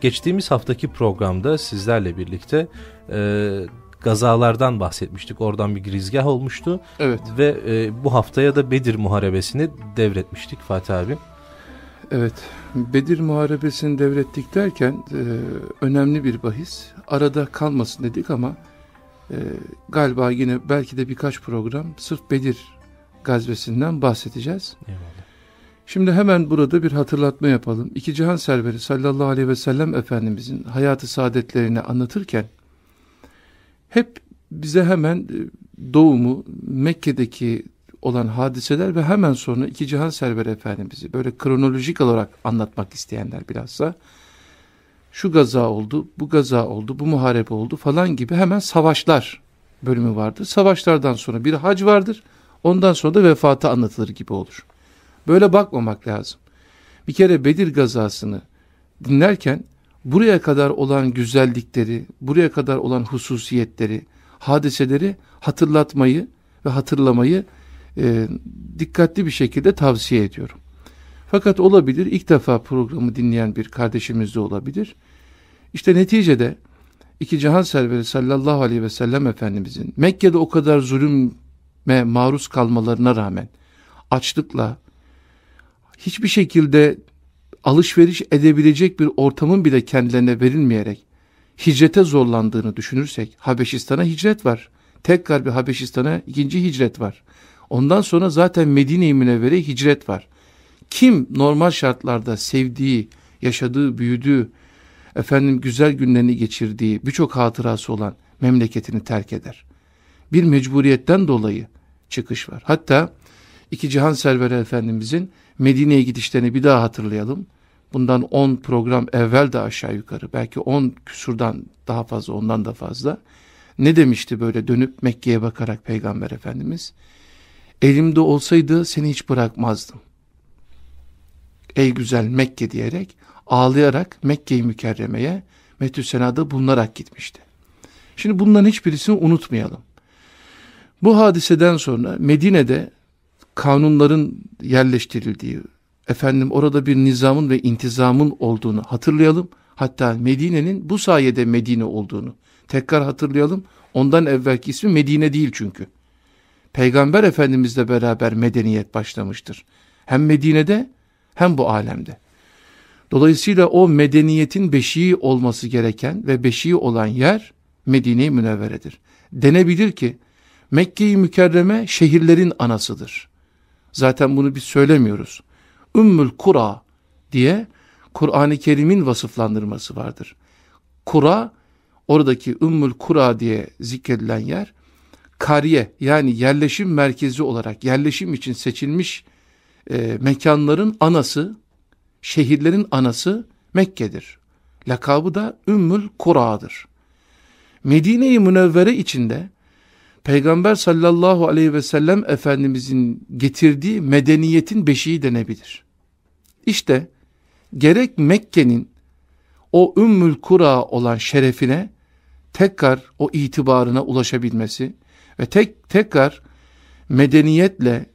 geçtiğimiz haftaki programda sizlerle birlikte e, gazalardan bahsetmiştik. Oradan bir girizgah olmuştu. Evet. Ve e, bu haftaya da Bedir Muharebesini devretmiştik Fatih abi. Evet. Bedir Muharebesini devrettik derken e, önemli bir bahis. Arada kalmasın dedik ama e, galiba yine belki de birkaç program sırf Bedir gazvesinden bahsedeceğiz. Eyvallah. Şimdi hemen burada bir hatırlatma yapalım. İki Cihan Serveri sallallahu aleyhi ve sellem Efendimizin hayatı saadetlerini anlatırken hep bize hemen e, doğumu Mekke'deki olan hadiseler ve hemen sonra iki Cihan Serveri Efendimiz'i böyle kronolojik olarak anlatmak isteyenler bilhassa şu gaza oldu, bu gaza oldu, bu muharebe oldu falan gibi hemen savaşlar bölümü vardır. Savaşlardan sonra bir hac vardır. Ondan sonra da vefatı anlatılır gibi olur. Böyle bakmamak lazım. Bir kere Bedir gazasını dinlerken buraya kadar olan güzellikleri, buraya kadar olan hususiyetleri, hadiseleri hatırlatmayı ve hatırlamayı e, dikkatli bir şekilde tavsiye ediyorum. Fakat olabilir ilk defa programı dinleyen bir kardeşimiz de olabilir. İşte neticede iki cihan serveri sallallahu aleyhi ve sellem Efendimizin Mekke'de o kadar zulüme maruz kalmalarına rağmen açlıkla hiçbir şekilde alışveriş edebilecek bir ortamın bile kendilerine verilmeyerek hicrete zorlandığını düşünürsek Habeşistan'a hicret var. Tekrar bir Habeşistan'a ikinci hicret var. Ondan sonra zaten Medine-i Münevvere hicret var. Kim normal şartlarda sevdiği, yaşadığı, büyüdüğü, efendim güzel günlerini geçirdiği, birçok hatırası olan memleketini terk eder. Bir mecburiyetten dolayı çıkış var. Hatta iki cihan serveri efendimizin Medine'ye gidişlerini bir daha hatırlayalım. Bundan 10 program evvel de aşağı yukarı belki 10 küsurdan daha fazla ondan da fazla. Ne demişti böyle dönüp Mekke'ye bakarak Peygamber Efendimiz? Elimde olsaydı seni hiç bırakmazdım. Ey güzel Mekke diyerek ağlayarak Mekke-i Mükerreme'ye Metü Sena'da bulunarak gitmişti. Şimdi bunların hiçbirisini unutmayalım. Bu hadiseden sonra Medine'de kanunların yerleştirildiği, efendim orada bir nizamın ve intizamın olduğunu hatırlayalım. Hatta Medine'nin bu sayede Medine olduğunu tekrar hatırlayalım. Ondan evvelki ismi Medine değil çünkü. Peygamber Efendimizle beraber medeniyet başlamıştır. Hem Medine'de hem bu alemde. Dolayısıyla o medeniyetin beşiği olması gereken ve beşiği olan yer Medine-i Münevvere'dir. Denebilir ki Mekke-i Mükerreme şehirlerin anasıdır. Zaten bunu biz söylemiyoruz. Ümmül Kura diye Kur'an-ı Kerim'in vasıflandırması vardır. Kura, oradaki Ümmül Kura diye zikredilen yer, kariye yani yerleşim merkezi olarak yerleşim için seçilmiş e, mekanların anası, şehirlerin anası Mekke'dir. Lakabı da Ümmül Kura'dır. Medine-i Münevvere içinde Peygamber sallallahu aleyhi ve sellem Efendimizin getirdiği medeniyetin beşiği denebilir. İşte gerek Mekke'nin o Ümmül Kura olan şerefine tekrar o itibarına ulaşabilmesi ve tek tekrar medeniyetle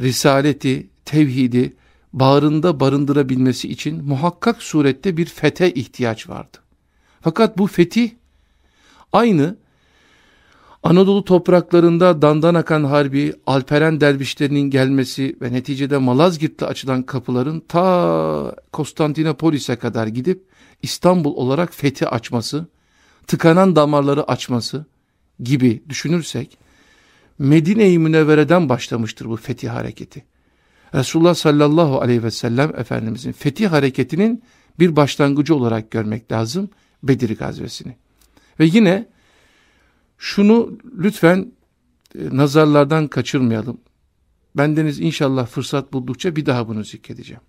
risaleti, tevhidi bağrında barındırabilmesi için muhakkak surette bir fete ihtiyaç vardı. Fakat bu fetih aynı Anadolu topraklarında dandan akan harbi, Alperen dervişlerinin gelmesi ve neticede Malazgirt'te açılan kapıların ta Konstantinopolis'e kadar gidip İstanbul olarak fethi açması, tıkanan damarları açması gibi düşünürsek, Medine-i Münevvere'den başlamıştır bu fetih hareketi. Resulullah sallallahu aleyhi ve sellem Efendimizin fetih hareketinin bir başlangıcı olarak görmek lazım Bedir gazvesini. Ve yine şunu lütfen e, nazarlardan kaçırmayalım. Bendeniz inşallah fırsat buldukça bir daha bunu zikredeceğim.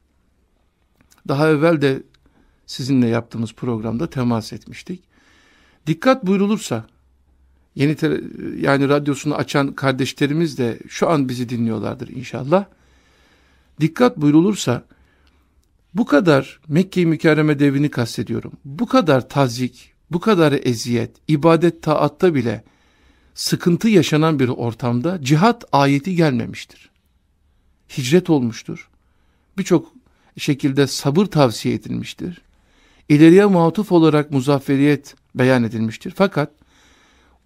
Daha evvel de sizinle yaptığımız programda temas etmiştik. Dikkat buyrulursa yeni yani radyosunu açan kardeşlerimiz de şu an bizi dinliyorlardır inşallah. Dikkat buyrulursa bu kadar Mekke-i Mükerreme devrini kastediyorum. Bu kadar tazik, bu kadar eziyet, ibadet taatta bile sıkıntı yaşanan bir ortamda cihat ayeti gelmemiştir. Hicret olmuştur. Birçok şekilde sabır tavsiye edilmiştir. ileriye matuf olarak muzafferiyet beyan edilmiştir. Fakat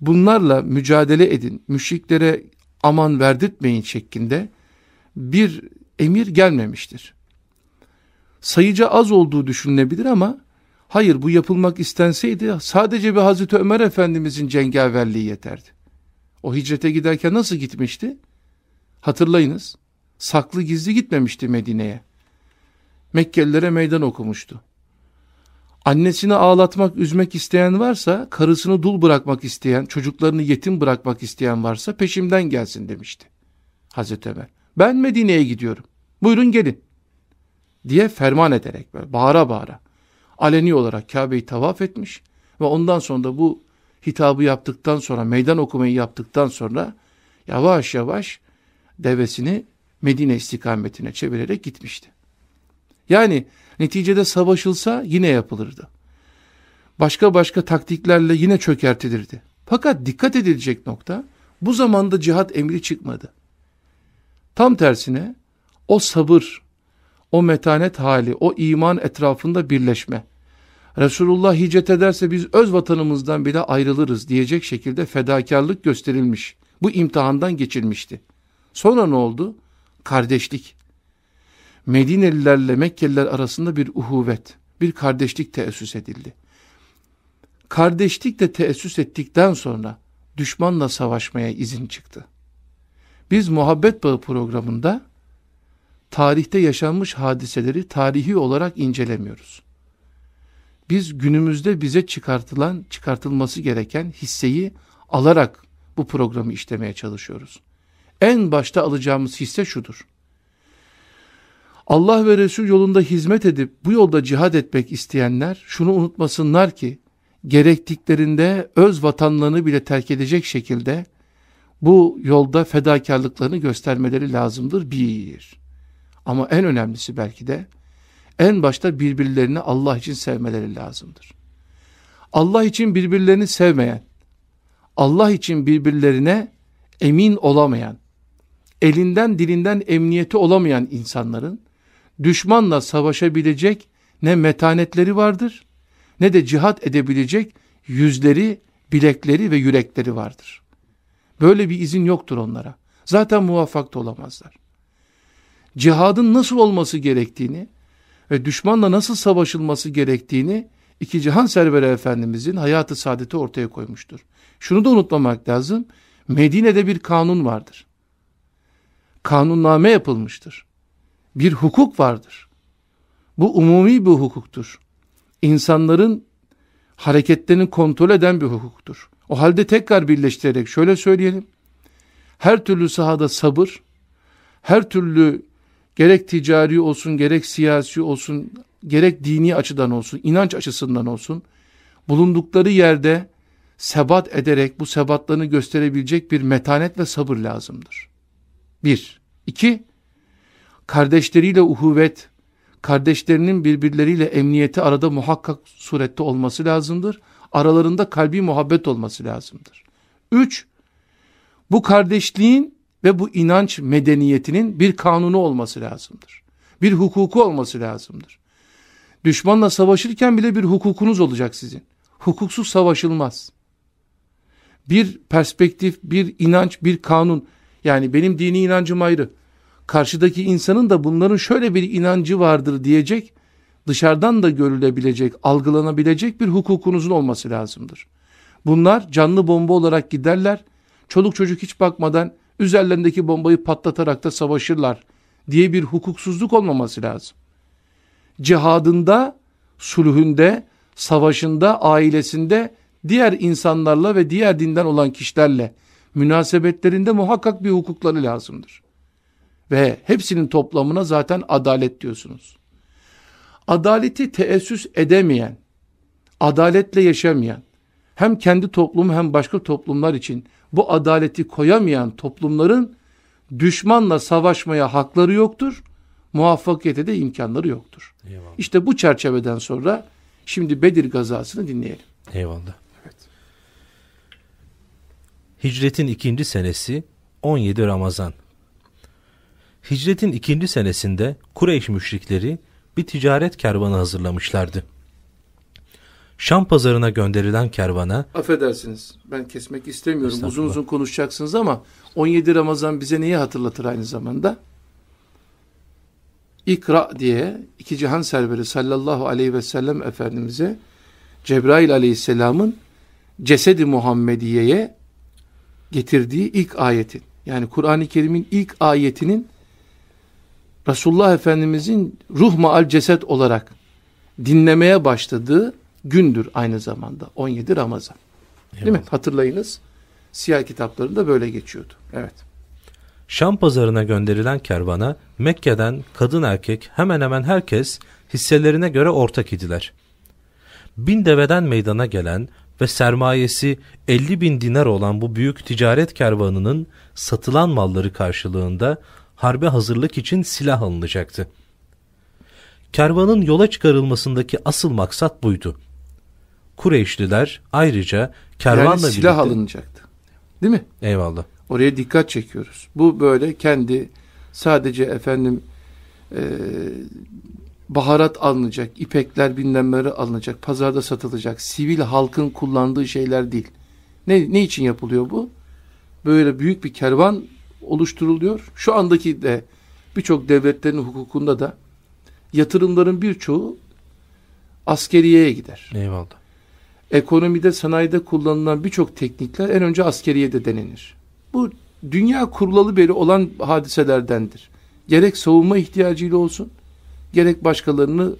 bunlarla mücadele edin, müşriklere aman verdirtmeyin şeklinde bir emir gelmemiştir. Sayıca az olduğu düşünülebilir ama hayır bu yapılmak istenseydi sadece bir Hazreti Ömer Efendimizin cengaverliği yeterdi. O hicrete giderken nasıl gitmişti? Hatırlayınız. Saklı gizli gitmemişti Medine'ye. Mekkelilere meydan okumuştu. Annesini ağlatmak, üzmek isteyen varsa, karısını dul bırakmak isteyen, çocuklarını yetim bırakmak isteyen varsa peşimden gelsin demişti. Hazreti Ömer. Ben Medine'ye gidiyorum. Buyurun gelin. Diye ferman ederek böyle bağıra bağıra. Aleni olarak Kabe'yi tavaf etmiş ve ondan sonra da bu hitabı yaptıktan sonra, meydan okumayı yaptıktan sonra yavaş yavaş devesini Medine istikametine çevirerek gitmişti. Yani neticede savaşılsa yine yapılırdı. Başka başka taktiklerle yine çökertilirdi. Fakat dikkat edilecek nokta bu zamanda cihat emri çıkmadı. Tam tersine o sabır, o metanet hali, o iman etrafında birleşme. Resulullah hicret ederse biz öz vatanımızdan bile ayrılırız diyecek şekilde fedakarlık gösterilmiş. Bu imtihandan geçilmişti. Sonra ne oldu? Kardeşlik. Medinelilerle Mekkeliler arasında bir uhuvvet, bir kardeşlik teessüs edildi. Kardeşlik de teessüs ettikten sonra düşmanla savaşmaya izin çıktı. Biz Muhabbet Bağı programında tarihte yaşanmış hadiseleri tarihi olarak incelemiyoruz. Biz günümüzde bize çıkartılan, çıkartılması gereken hisseyi alarak bu programı işlemeye çalışıyoruz. En başta alacağımız hisse şudur. Allah ve Resul yolunda hizmet edip bu yolda cihad etmek isteyenler şunu unutmasınlar ki gerektiklerinde öz vatanlarını bile terk edecek şekilde bu yolda fedakarlıklarını göstermeleri lazımdır bir. Ama en önemlisi belki de en başta birbirlerini Allah için sevmeleri lazımdır. Allah için birbirlerini sevmeyen, Allah için birbirlerine emin olamayan, elinden dilinden emniyeti olamayan insanların düşmanla savaşabilecek ne metanetleri vardır ne de cihat edebilecek yüzleri, bilekleri ve yürekleri vardır. Böyle bir izin yoktur onlara. Zaten muvaffak da olamazlar. Cihadın nasıl olması gerektiğini ve düşmanla nasıl savaşılması gerektiğini iki cihan serveri efendimizin hayatı saadeti ortaya koymuştur. Şunu da unutmamak lazım. Medine'de bir kanun vardır. Kanunname yapılmıştır. Bir hukuk vardır. Bu umumi bir hukuktur. İnsanların hareketlerini kontrol eden bir hukuktur. O halde tekrar birleştirerek şöyle söyleyelim. Her türlü sahada sabır, her türlü gerek ticari olsun, gerek siyasi olsun, gerek dini açıdan olsun, inanç açısından olsun, bulundukları yerde sebat ederek bu sebatlarını gösterebilecek bir metanet ve sabır lazımdır. Bir. iki, kardeşleriyle uhuvvet, kardeşlerinin birbirleriyle emniyeti arada muhakkak surette olması lazımdır. Aralarında kalbi muhabbet olması lazımdır. Üç, bu kardeşliğin ve bu inanç medeniyetinin bir kanunu olması lazımdır. Bir hukuku olması lazımdır. Düşmanla savaşırken bile bir hukukunuz olacak sizin. Hukuksuz savaşılmaz. Bir perspektif, bir inanç, bir kanun. Yani benim dini inancım ayrı. Karşıdaki insanın da bunların şöyle bir inancı vardır diyecek, dışarıdan da görülebilecek, algılanabilecek bir hukukunuzun olması lazımdır. Bunlar canlı bomba olarak giderler, çoluk çocuk hiç bakmadan üzerlerindeki bombayı patlatarak da savaşırlar diye bir hukuksuzluk olmaması lazım. Cihadında, sulhünde, savaşında, ailesinde, diğer insanlarla ve diğer dinden olan kişilerle münasebetlerinde muhakkak bir hukukları lazımdır. Ve hepsinin toplamına zaten adalet diyorsunuz. Adaleti teessüs edemeyen, adaletle yaşamayan, hem kendi toplumu hem başka toplumlar için bu adaleti koyamayan toplumların düşmanla savaşmaya hakları yoktur, muvaffakiyete de imkanları yoktur. Eyvallah. İşte bu çerçeveden sonra şimdi Bedir gazasını dinleyelim. Eyvallah. Evet. Hicretin ikinci senesi 17 Ramazan. Hicretin ikinci senesinde Kureyş müşrikleri bir ticaret kervanı hazırlamışlardı. Şam pazarına gönderilen kervana Affedersiniz ben kesmek istemiyorum uzun uzun konuşacaksınız ama 17 Ramazan bize neyi hatırlatır aynı zamanda? İkra diye iki cihan serveri sallallahu aleyhi ve sellem Efendimiz'e Cebrail aleyhisselamın cesedi Muhammediye'ye getirdiği ilk ayetin yani Kur'an-ı Kerim'in ilk ayetinin Resulullah Efendimiz'in ruh maal ceset olarak dinlemeye başladığı gündür aynı zamanda 17 Ramazan. Değil evet. mi? Hatırlayınız. Siyah kitaplarında böyle geçiyordu. Evet. Şam pazarına gönderilen kervana Mekke'den kadın erkek hemen hemen herkes hisselerine göre ortak idiler. Bin deveden meydana gelen ve sermayesi 50 bin dinar olan bu büyük ticaret kervanının satılan malları karşılığında harbe hazırlık için silah alınacaktı. Kervanın yola çıkarılmasındaki asıl maksat buydu. Kureyşliler ayrıca kervanla yani silah birlikte... alınacaktı. Değil mi? Eyvallah. Oraya dikkat çekiyoruz. Bu böyle kendi sadece efendim e, baharat alınacak, ipekler bilmemleri alınacak, pazarda satılacak, sivil halkın kullandığı şeyler değil. Ne, ne için yapılıyor bu? Böyle büyük bir kervan oluşturuluyor. Şu andaki de birçok devletlerin hukukunda da yatırımların birçoğu askeriyeye gider. Eyvallah. Ekonomide, sanayide kullanılan birçok teknikler en önce askeriyede denenir. Bu dünya kurulalı beri olan hadiselerdendir. Gerek savunma ihtiyacıyla olsun, gerek başkalarını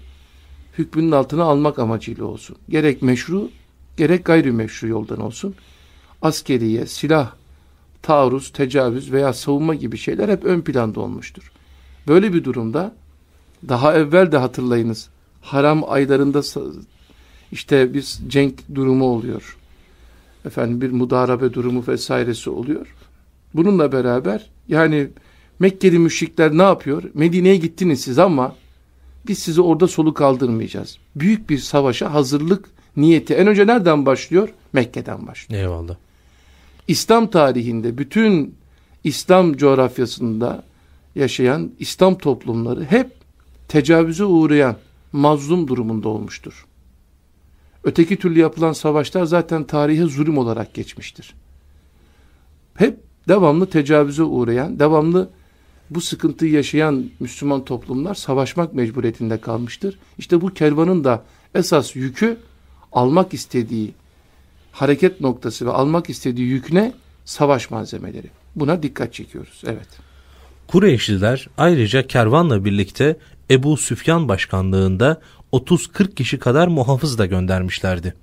hükmünün altına almak amacıyla olsun. Gerek meşru, gerek gayrimeşru yoldan olsun. Askeriye, silah, taarruz, tecavüz veya savunma gibi şeyler hep ön planda olmuştur. Böyle bir durumda daha evvel de hatırlayınız haram aylarında işte bir cenk durumu oluyor. Efendim bir mudarabe durumu vesairesi oluyor. Bununla beraber yani Mekkeli müşrikler ne yapıyor? Medine'ye gittiniz siz ama biz sizi orada soluk kaldırmayacağız. Büyük bir savaşa hazırlık niyeti en önce nereden başlıyor? Mekke'den başlıyor. Eyvallah. İslam tarihinde bütün İslam coğrafyasında yaşayan İslam toplumları hep tecavüze uğrayan mazlum durumunda olmuştur. Öteki türlü yapılan savaşlar zaten tarihe zulüm olarak geçmiştir. Hep devamlı tecavüze uğrayan, devamlı bu sıkıntıyı yaşayan Müslüman toplumlar savaşmak mecburiyetinde kalmıştır. İşte bu kervanın da esas yükü almak istediği hareket noktası ve almak istediği yük ne? Savaş malzemeleri. Buna dikkat çekiyoruz. Evet. Kureyşliler ayrıca kervanla birlikte Ebu Süfyan başkanlığında 30-40 kişi kadar muhafız da göndermişlerdi.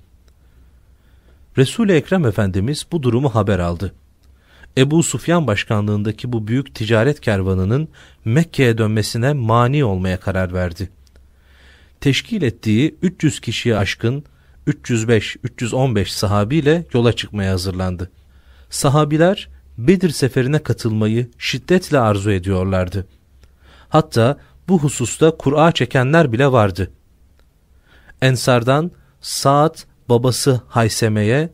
Resul-i Ekrem Efendimiz bu durumu haber aldı. Ebu Sufyan başkanlığındaki bu büyük ticaret kervanının Mekke'ye dönmesine mani olmaya karar verdi. Teşkil ettiği 300 kişiye aşkın 305-315 sahabiyle yola çıkmaya hazırlandı. Sahabiler Bedir seferine katılmayı şiddetle arzu ediyorlardı. Hatta bu hususta Kur'a çekenler bile vardı. Ensardan Saad babası Hayseme'ye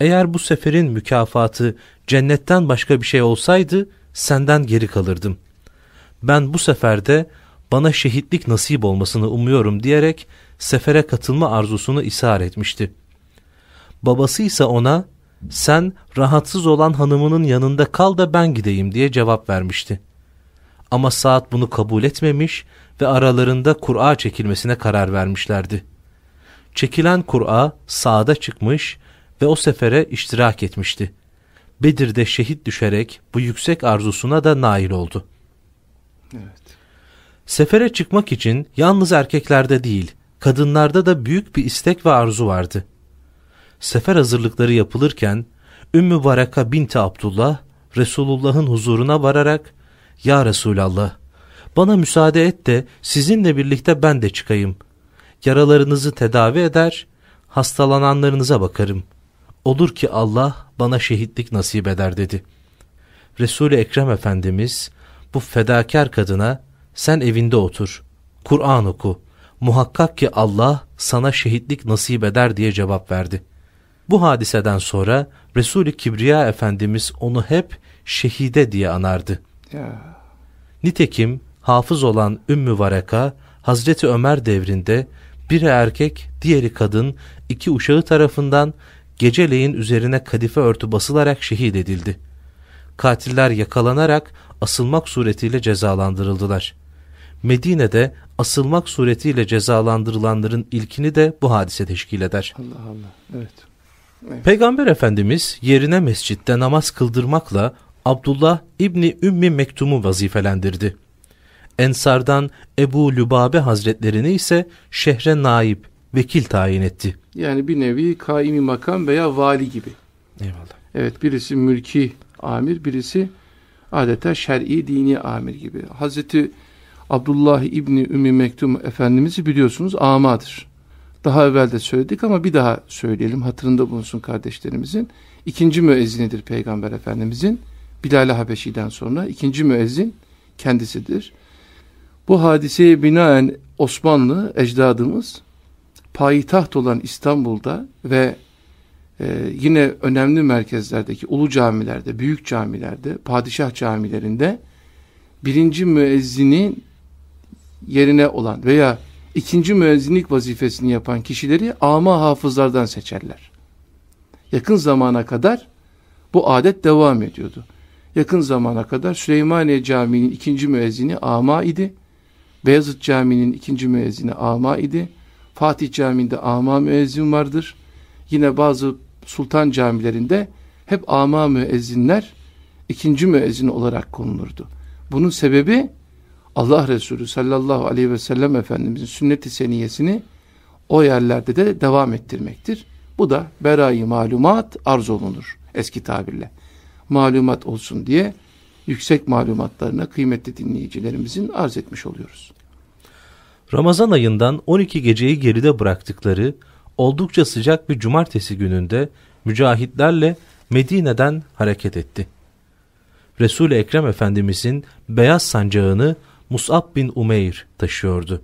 eğer bu seferin mükafatı cennetten başka bir şey olsaydı senden geri kalırdım. Ben bu seferde bana şehitlik nasip olmasını umuyorum diyerek sefere katılma arzusunu ishar etmişti. Babası ise ona sen rahatsız olan hanımının yanında kal da ben gideyim diye cevap vermişti. Ama Saad bunu kabul etmemiş ve aralarında Kur'a çekilmesine karar vermişlerdi. Çekilen Kur'a Saad'a çıkmış ve o sefere iştirak etmişti. Bedir'de şehit düşerek bu yüksek arzusuna da nail oldu. Evet. Sefere çıkmak için yalnız erkeklerde değil, kadınlarda da büyük bir istek ve arzu vardı. Sefer hazırlıkları yapılırken Ümmü Baraka binti Abdullah Resulullah'ın huzuruna vararak Ya Resulallah bana müsaade et de sizinle birlikte ben de çıkayım. Yaralarınızı tedavi eder, hastalananlarınıza bakarım. Olur ki Allah bana şehitlik nasip eder dedi. Resul-i Ekrem Efendimiz bu fedakar kadına sen evinde otur, Kur'an oku, muhakkak ki Allah sana şehitlik nasip eder diye cevap verdi. Bu hadiseden sonra Resul-i Kibriya Efendimiz onu hep şehide diye anardı. Ya. Nitekim hafız olan Ümmü Varaka Hazreti Ömer devrinde biri erkek, diğeri kadın, iki uşağı tarafından geceleyin üzerine kadife örtü basılarak şehit edildi. Katiller yakalanarak asılmak suretiyle cezalandırıldılar. Medine'de asılmak suretiyle cezalandırılanların ilkini de bu hadise teşkil eder. Allah Allah, evet. evet. Peygamber Efendimiz yerine mescitte namaz kıldırmakla Abdullah İbni Ümmi Mektum'u vazifelendirdi. Ensardan Ebu Lübabe Hazretlerini ise şehre naip, vekil tayin etti. Yani bir nevi kaimi makam veya vali gibi. Eyvallah. Evet birisi mülki amir, birisi adeta şer'i dini amir gibi. Hazreti Abdullah İbni Ümmi Mektum Efendimiz'i biliyorsunuz amadır. Daha evvel de söyledik ama bir daha söyleyelim hatırında bulunsun kardeşlerimizin. İkinci müezzinidir Peygamber Efendimizin. Bilal-i Habeşi'den sonra ikinci müezzin kendisidir. Bu hadiseye binaen Osmanlı ecdadımız payitaht olan İstanbul'da ve e, yine önemli merkezlerdeki ulu camilerde, büyük camilerde, padişah camilerinde birinci müezzinin yerine olan veya ikinci müezzinlik vazifesini yapan kişileri ama hafızlardan seçerler. Yakın zamana kadar bu adet devam ediyordu. Yakın zamana kadar Süleymaniye Camii'nin ikinci müezzini ama idi. Beyazıt Camii'nin ikinci müezzini ama idi. Fatih Camii'nde ama müezzin vardır. Yine bazı sultan camilerinde hep ama müezzinler ikinci müezzin olarak konulurdu. Bunun sebebi Allah Resulü sallallahu aleyhi ve sellem Efendimizin sünnet-i seniyesini o yerlerde de devam ettirmektir. Bu da berayı malumat arz olunur eski tabirle. Malumat olsun diye yüksek malumatlarına kıymetli dinleyicilerimizin arz etmiş oluyoruz. Ramazan ayından 12 geceyi geride bıraktıkları oldukça sıcak bir cumartesi gününde mücahitlerle Medine'den hareket etti. Resul-i Ekrem Efendimizin beyaz sancağını Mus'ab bin Umeyr taşıyordu.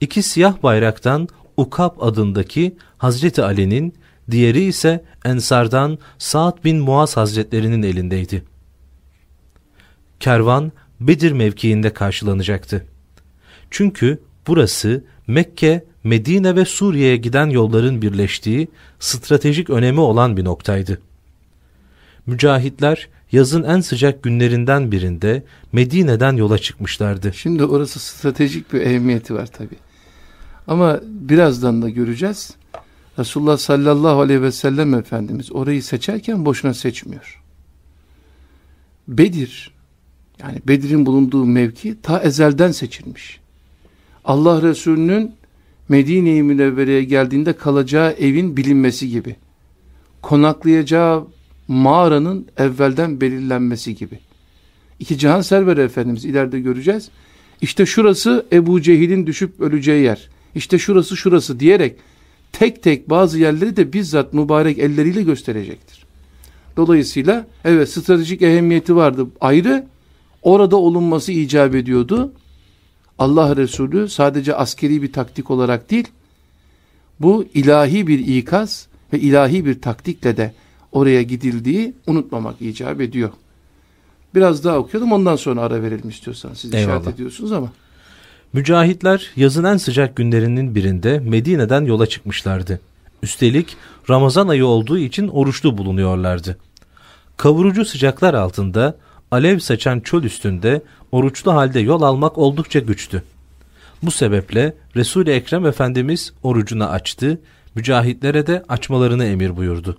İki siyah bayraktan Ukab adındaki Hazreti Ali'nin, diğeri ise Ensardan Sa'd bin Muaz Hazretlerinin elindeydi. Kervan Bedir mevkiinde karşılanacaktı. Çünkü burası Mekke, Medine ve Suriye'ye giden yolların birleştiği stratejik önemi olan bir noktaydı. Mücahitler yazın en sıcak günlerinden birinde Medine'den yola çıkmışlardı. Şimdi orası stratejik bir ehemmiyeti var tabi. Ama birazdan da göreceğiz. Resulullah sallallahu aleyhi ve sellem Efendimiz orayı seçerken boşuna seçmiyor. Bedir, yani Bedir'in bulunduğu mevki ta ezelden seçilmiş. Allah Resulü'nün Medine-i Münevvere'ye geldiğinde kalacağı evin bilinmesi gibi. Konaklayacağı mağaranın evvelden belirlenmesi gibi. İki Cihan Server Efendimiz ileride göreceğiz. İşte şurası Ebu Cehil'in düşüp öleceği yer. İşte şurası şurası diyerek tek tek bazı yerleri de bizzat mübarek elleriyle gösterecektir. Dolayısıyla evet stratejik ehemmiyeti vardı ayrı. Orada olunması icap ediyordu. Allah Resulü sadece askeri bir taktik olarak değil, bu ilahi bir ikaz ve ilahi bir taktikle de oraya gidildiği unutmamak icap ediyor. Biraz daha okuyalım ondan sonra ara verelim istiyorsanız. Siz Eyvallah. işaret ediyorsunuz ama. Mücahitler yazın en sıcak günlerinin birinde Medine'den yola çıkmışlardı. Üstelik Ramazan ayı olduğu için oruçlu bulunuyorlardı. Kavurucu sıcaklar altında alev saçan çöl üstünde oruçlu halde yol almak oldukça güçtü. Bu sebeple Resul-i Ekrem Efendimiz orucunu açtı, mücahitlere de açmalarını emir buyurdu.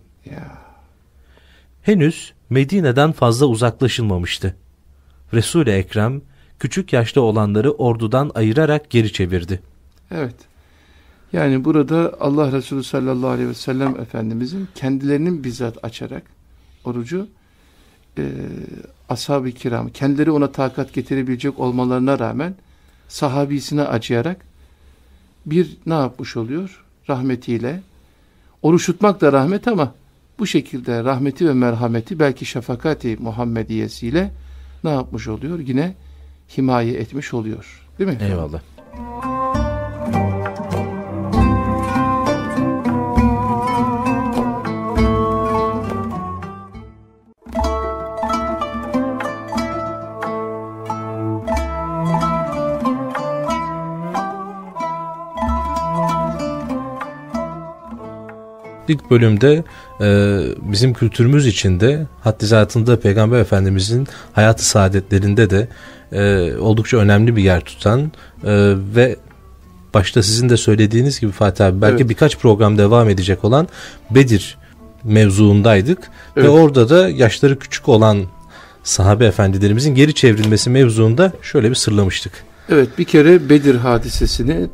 Henüz Medine'den fazla uzaklaşılmamıştı. Resul-i Ekrem küçük yaşta olanları ordudan ayırarak geri çevirdi. Evet. Yani burada Allah Resulü sallallahu aleyhi ve sellem Efendimizin kendilerinin bizzat açarak orucu e, ashab-ı kiram kendileri ona takat getirebilecek olmalarına rağmen sahabisine acıyarak bir ne yapmış oluyor? Rahmetiyle oruç tutmak da rahmet ama bu şekilde rahmeti ve merhameti belki şefakati Muhammediyesiyle ne yapmış oluyor? Yine himaye etmiş oluyor. Değil mi? Eyvallah. İlk bölümde e, bizim kültürümüz içinde haddi zatında Peygamber Efendimizin hayatı saadetlerinde de e, oldukça önemli bir yer tutan e, ve başta sizin de söylediğiniz gibi Fatih abi belki evet. birkaç program devam edecek olan Bedir mevzuundaydık evet. ve orada da yaşları küçük olan sahabe efendilerimizin geri çevrilmesi mevzuunda şöyle bir sırlamıştık. Evet bir kere Bedir hadisesini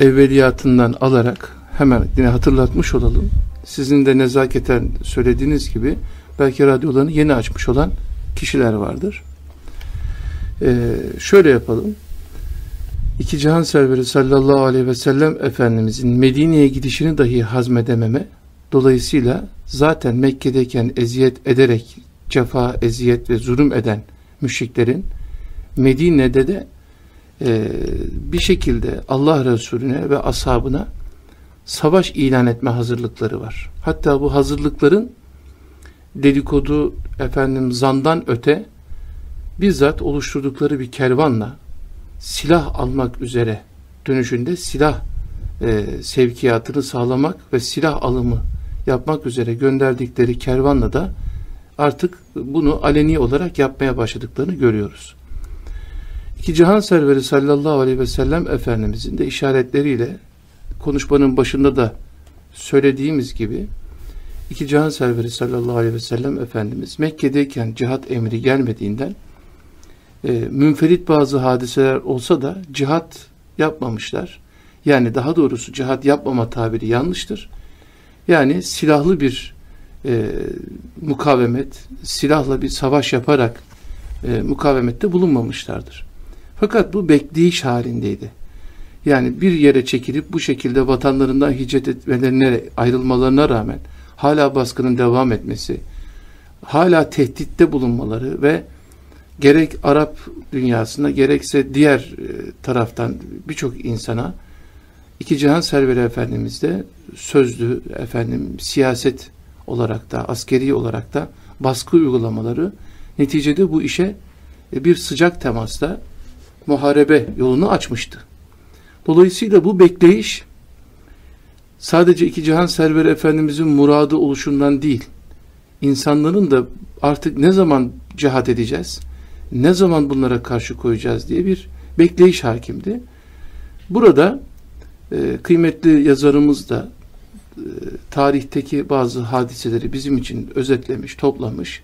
evveliyatından alarak hemen yine hatırlatmış olalım. Sizin de nezaketen söylediğiniz gibi belki radyolarını yeni açmış olan kişiler vardır. Ee, şöyle yapalım. İki cihan serveri sallallahu aleyhi ve sellem Efendimizin Medine'ye gidişini dahi hazmedememe dolayısıyla zaten Mekke'deyken eziyet ederek cefa, eziyet ve zulüm eden müşriklerin Medine'de de e, bir şekilde Allah Resulüne ve ashabına savaş ilan etme hazırlıkları var. Hatta bu hazırlıkların dedikodu efendim zandan öte bizzat oluşturdukları bir kervanla silah almak üzere dönüşünde silah e, sevkiyatını sağlamak ve silah alımı yapmak üzere gönderdikleri kervanla da artık bunu aleni olarak yapmaya başladıklarını görüyoruz. İki cihan serveri sallallahu aleyhi ve sellem Efendimizin de işaretleriyle konuşmanın başında da söylediğimiz gibi iki cihan serveri sallallahu aleyhi ve sellem Efendimiz Mekke'deyken cihat emri gelmediğinden e, münferit bazı hadiseler olsa da cihat yapmamışlar. Yani daha doğrusu cihat yapmama tabiri yanlıştır. Yani silahlı bir e, mukavemet, silahla bir savaş yaparak e, mukavemette bulunmamışlardır. Fakat bu bekleyiş halindeydi. Yani bir yere çekilip bu şekilde vatanlarından hicret etmelerine, ayrılmalarına rağmen hala baskının devam etmesi, hala tehditte bulunmaları ve gerek Arap dünyasında gerekse diğer e, taraftan birçok insana iki cihan serveri efendimiz de sözlü efendim siyaset olarak da askeri olarak da baskı uygulamaları neticede bu işe e, bir sıcak temasla muharebe yolunu açmıştı. Dolayısıyla bu bekleyiş sadece iki cihan serveri efendimizin muradı oluşundan değil, insanların da artık ne zaman cihat edeceğiz, ne zaman bunlara karşı koyacağız diye bir bekleyiş hakimdi. Burada e, kıymetli yazarımız da e, tarihteki bazı hadiseleri bizim için özetlemiş, toplamış.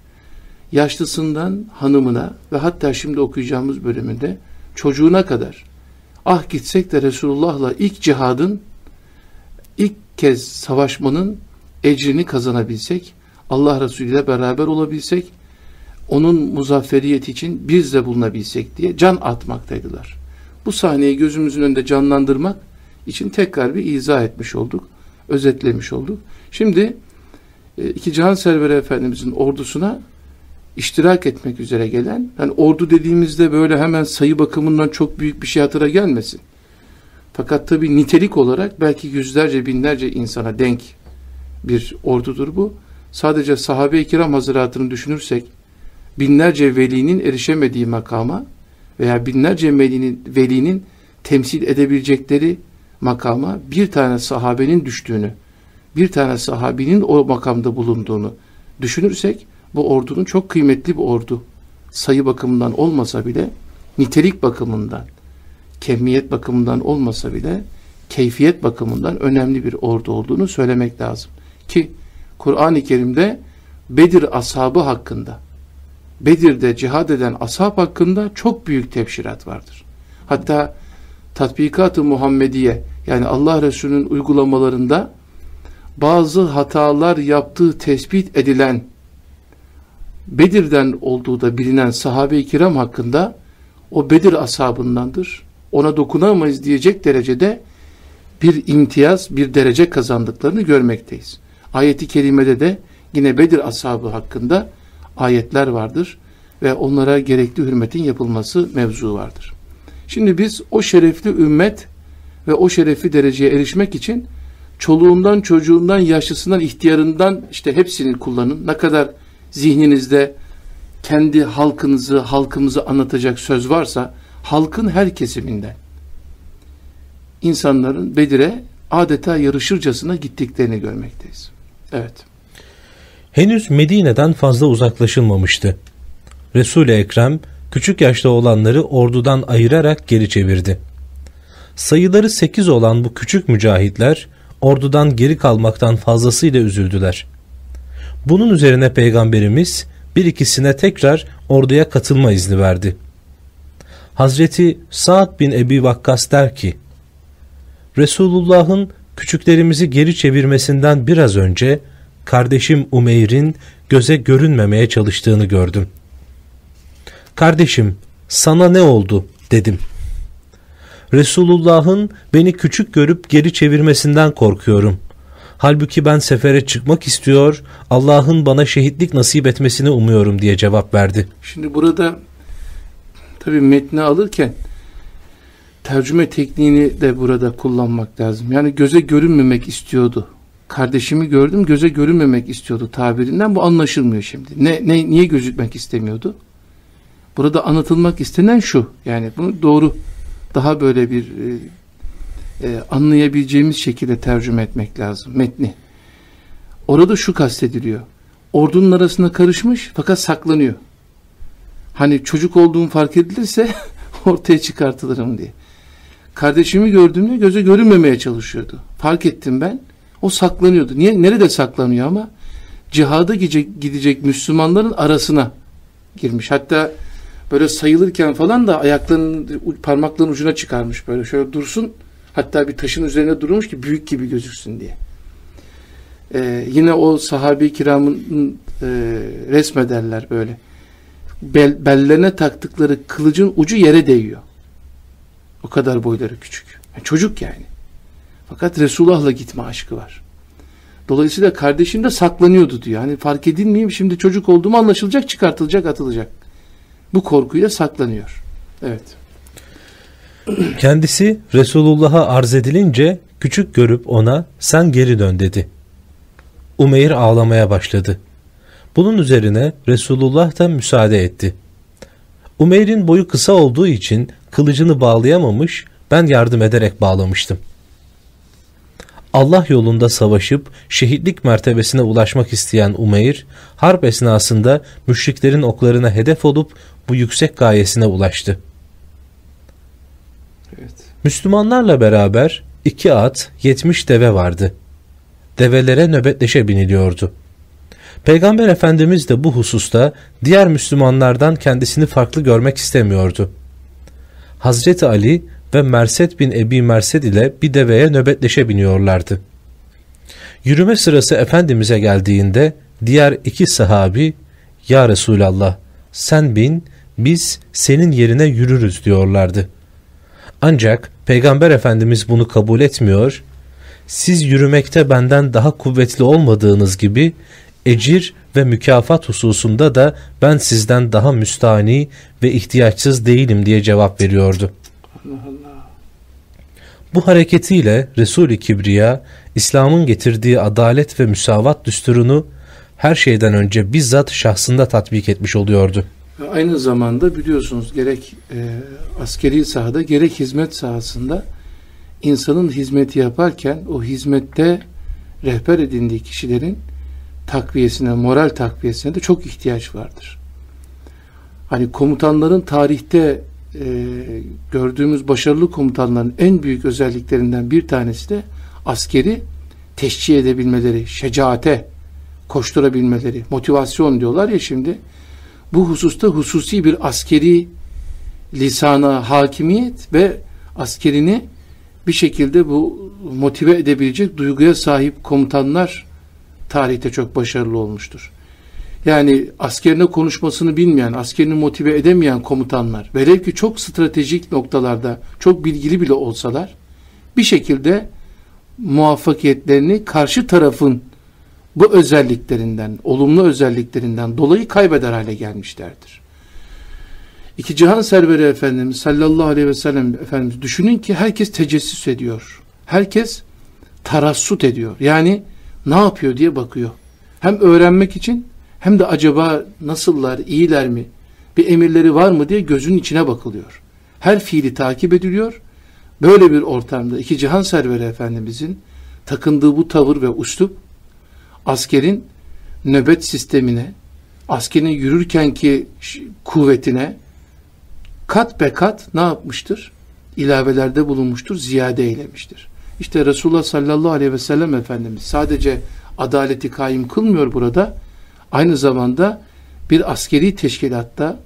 Yaşlısından hanımına ve hatta şimdi okuyacağımız bölümünde çocuğuna kadar ah gitsek de Resulullah'la ilk cihadın ilk kez savaşmanın ecrini kazanabilsek Allah Resulü ile beraber olabilsek onun muzafferiyeti için biz de bulunabilsek diye can atmaktaydılar. Bu sahneyi gözümüzün önünde canlandırmak için tekrar bir izah etmiş olduk. Özetlemiş olduk. Şimdi e, iki Cihan Serveri Efendimizin ordusuna iştirak etmek üzere gelen, yani ordu dediğimizde böyle hemen sayı bakımından çok büyük bir şey hatıra gelmesin. Fakat tabi nitelik olarak belki yüzlerce binlerce insana denk bir ordudur bu. Sadece sahabe-i kiram hazıratını düşünürsek binlerce velinin erişemediği makama veya binlerce velinin, velinin temsil edebilecekleri makama bir tane sahabenin düştüğünü, bir tane sahabinin o makamda bulunduğunu düşünürsek bu ordunun çok kıymetli bir ordu. Sayı bakımından olmasa bile nitelik bakımından, kemiyet bakımından olmasa bile keyfiyet bakımından önemli bir ordu olduğunu söylemek lazım. Ki Kur'an-ı Kerim'de Bedir ashabı hakkında, Bedir'de cihad eden ashab hakkında çok büyük tebşirat vardır. Hatta tatbikat-ı Muhammediye yani Allah Resulü'nün uygulamalarında bazı hatalar yaptığı tespit edilen Bedir'den olduğu da bilinen sahabe-i kiram hakkında o Bedir ashabındandır. Ona dokunamayız diyecek derecede bir imtiyaz, bir derece kazandıklarını görmekteyiz. Ayeti kerimede de yine Bedir ashabı hakkında ayetler vardır ve onlara gerekli hürmetin yapılması mevzu vardır. Şimdi biz o şerefli ümmet ve o şerefli dereceye erişmek için çoluğundan, çocuğundan, yaşlısından, ihtiyarından işte hepsini kullanın. Ne kadar zihninizde kendi halkınızı, halkımızı anlatacak söz varsa halkın her kesiminden insanların Bedir'e adeta yarışırcasına gittiklerini görmekteyiz. Evet. Henüz Medine'den fazla uzaklaşılmamıştı. Resul-i Ekrem küçük yaşta olanları ordudan ayırarak geri çevirdi. Sayıları sekiz olan bu küçük mücahitler ordudan geri kalmaktan fazlasıyla üzüldüler. Bunun üzerine peygamberimiz bir ikisine tekrar orduya katılma izni verdi. Hazreti Sa'd bin Ebi Vakkas der ki, Resulullah'ın küçüklerimizi geri çevirmesinden biraz önce kardeşim Umeyr'in göze görünmemeye çalıştığını gördüm. Kardeşim sana ne oldu dedim. Resulullah'ın beni küçük görüp geri çevirmesinden korkuyorum. Halbuki ben sefere çıkmak istiyor, Allah'ın bana şehitlik nasip etmesini umuyorum diye cevap verdi. Şimdi burada tabi metni alırken tercüme tekniğini de burada kullanmak lazım. Yani göze görünmemek istiyordu. Kardeşimi gördüm göze görünmemek istiyordu tabirinden bu anlaşılmıyor şimdi. Ne, ne niye gözükmek istemiyordu? Burada anlatılmak istenen şu. Yani bunu doğru daha böyle bir e, anlayabileceğimiz şekilde tercüme etmek lazım metni. Orada şu kastediliyor. Ordunun arasında karışmış fakat saklanıyor. Hani çocuk olduğum fark edilirse ortaya çıkartılırım diye. Kardeşimi gördüğümde göze görünmemeye çalışıyordu. Fark ettim ben. O saklanıyordu. Niye? Nerede saklanıyor ama? Cihada gidecek, gidecek Müslümanların arasına girmiş. Hatta böyle sayılırken falan da ayaklarının parmaklarının ucuna çıkarmış böyle şöyle dursun hatta bir taşın üzerine durmuş ki büyük gibi gözüksün diye. Ee, yine o sahabi kiramın e, resmederler böyle. Bel, bellerine taktıkları kılıcın ucu yere değiyor. O kadar boyları küçük. Yani çocuk yani. Fakat Resulullah'la gitme aşkı var. Dolayısıyla kardeşim de saklanıyordu diyor. Hani fark edilmeyeyim şimdi çocuk olduğumu anlaşılacak, çıkartılacak, atılacak. Bu korkuyla saklanıyor. Evet. Kendisi Resulullah'a arz edilince küçük görüp ona sen geri dön dedi. Umeyr ağlamaya başladı. Bunun üzerine Resulullah da müsaade etti. Umeyr'in boyu kısa olduğu için kılıcını bağlayamamış, ben yardım ederek bağlamıştım. Allah yolunda savaşıp şehitlik mertebesine ulaşmak isteyen Umeyr, harp esnasında müşriklerin oklarına hedef olup bu yüksek gayesine ulaştı. Müslümanlarla beraber iki at, yetmiş deve vardı. Develere nöbetleşe biniliyordu. Peygamber Efendimiz de bu hususta diğer Müslümanlardan kendisini farklı görmek istemiyordu. Hazreti Ali ve Merset bin Ebi Merset ile bir deveye nöbetleşe biniyorlardı. Yürüme sırası Efendimiz'e geldiğinde diğer iki sahabi Ya Resulallah sen bin biz senin yerine yürürüz diyorlardı. Ancak Peygamber Efendimiz bunu kabul etmiyor, siz yürümekte benden daha kuvvetli olmadığınız gibi ecir ve mükafat hususunda da ben sizden daha müstani ve ihtiyaçsız değilim diye cevap veriyordu. Bu hareketiyle Resul-i Kibriya, İslam'ın getirdiği adalet ve müsavat düsturunu her şeyden önce bizzat şahsında tatbik etmiş oluyordu. Aynı zamanda biliyorsunuz gerek e, askeri sahada gerek hizmet sahasında insanın hizmeti yaparken o hizmette rehber edindiği kişilerin takviyesine, moral takviyesine de çok ihtiyaç vardır. Hani komutanların tarihte e, gördüğümüz başarılı komutanların en büyük özelliklerinden bir tanesi de askeri teşcih edebilmeleri, şecaate koşturabilmeleri, motivasyon diyorlar ya şimdi. Bu hususta hususi bir askeri lisana hakimiyet ve askerini bir şekilde bu motive edebilecek duyguya sahip komutanlar tarihte çok başarılı olmuştur. Yani askerine konuşmasını bilmeyen, askerini motive edemeyen komutanlar, velev ki çok stratejik noktalarda, çok bilgili bile olsalar, bir şekilde muvaffakiyetlerini karşı tarafın bu özelliklerinden, olumlu özelliklerinden dolayı kaybeder hale gelmişlerdir. İki cihan serveri Efendimiz sallallahu aleyhi ve sellem Efendimiz düşünün ki herkes tecessüs ediyor. Herkes tarassut ediyor. Yani ne yapıyor diye bakıyor. Hem öğrenmek için hem de acaba nasıllar, iyiler mi, bir emirleri var mı diye gözünün içine bakılıyor. Her fiili takip ediliyor. Böyle bir ortamda iki cihan serveri Efendimizin takındığı bu tavır ve uslup askerin nöbet sistemine, askerin yürürkenki kuvvetine kat be kat ne yapmıştır? İlavelerde bulunmuştur, ziyade eylemiştir. İşte Resulullah sallallahu aleyhi ve sellem Efendimiz sadece adaleti kaim kılmıyor burada. Aynı zamanda bir askeri teşkilatta,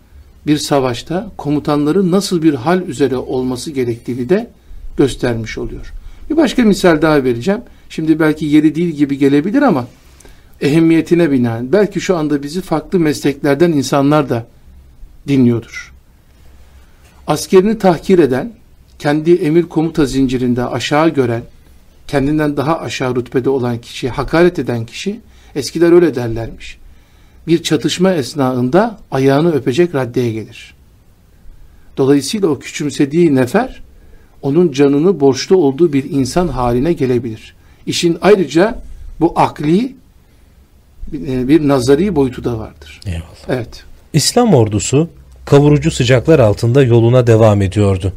bir savaşta komutanların nasıl bir hal üzere olması gerektiğini de göstermiş oluyor. Bir başka misal daha vereceğim. Şimdi belki yeri değil gibi gelebilir ama ehemmiyetine binaen belki şu anda bizi farklı mesleklerden insanlar da dinliyordur. Askerini tahkir eden, kendi emir komuta zincirinde aşağı gören, kendinden daha aşağı rütbede olan kişi, hakaret eden kişi, eskiler öyle derlermiş. Bir çatışma esnasında ayağını öpecek raddeye gelir. Dolayısıyla o küçümsediği nefer, onun canını borçlu olduğu bir insan haline gelebilir. İşin ayrıca bu akli bir nazari boyutu da vardır. Eyvallah. Evet. İslam ordusu kavurucu sıcaklar altında yoluna devam ediyordu.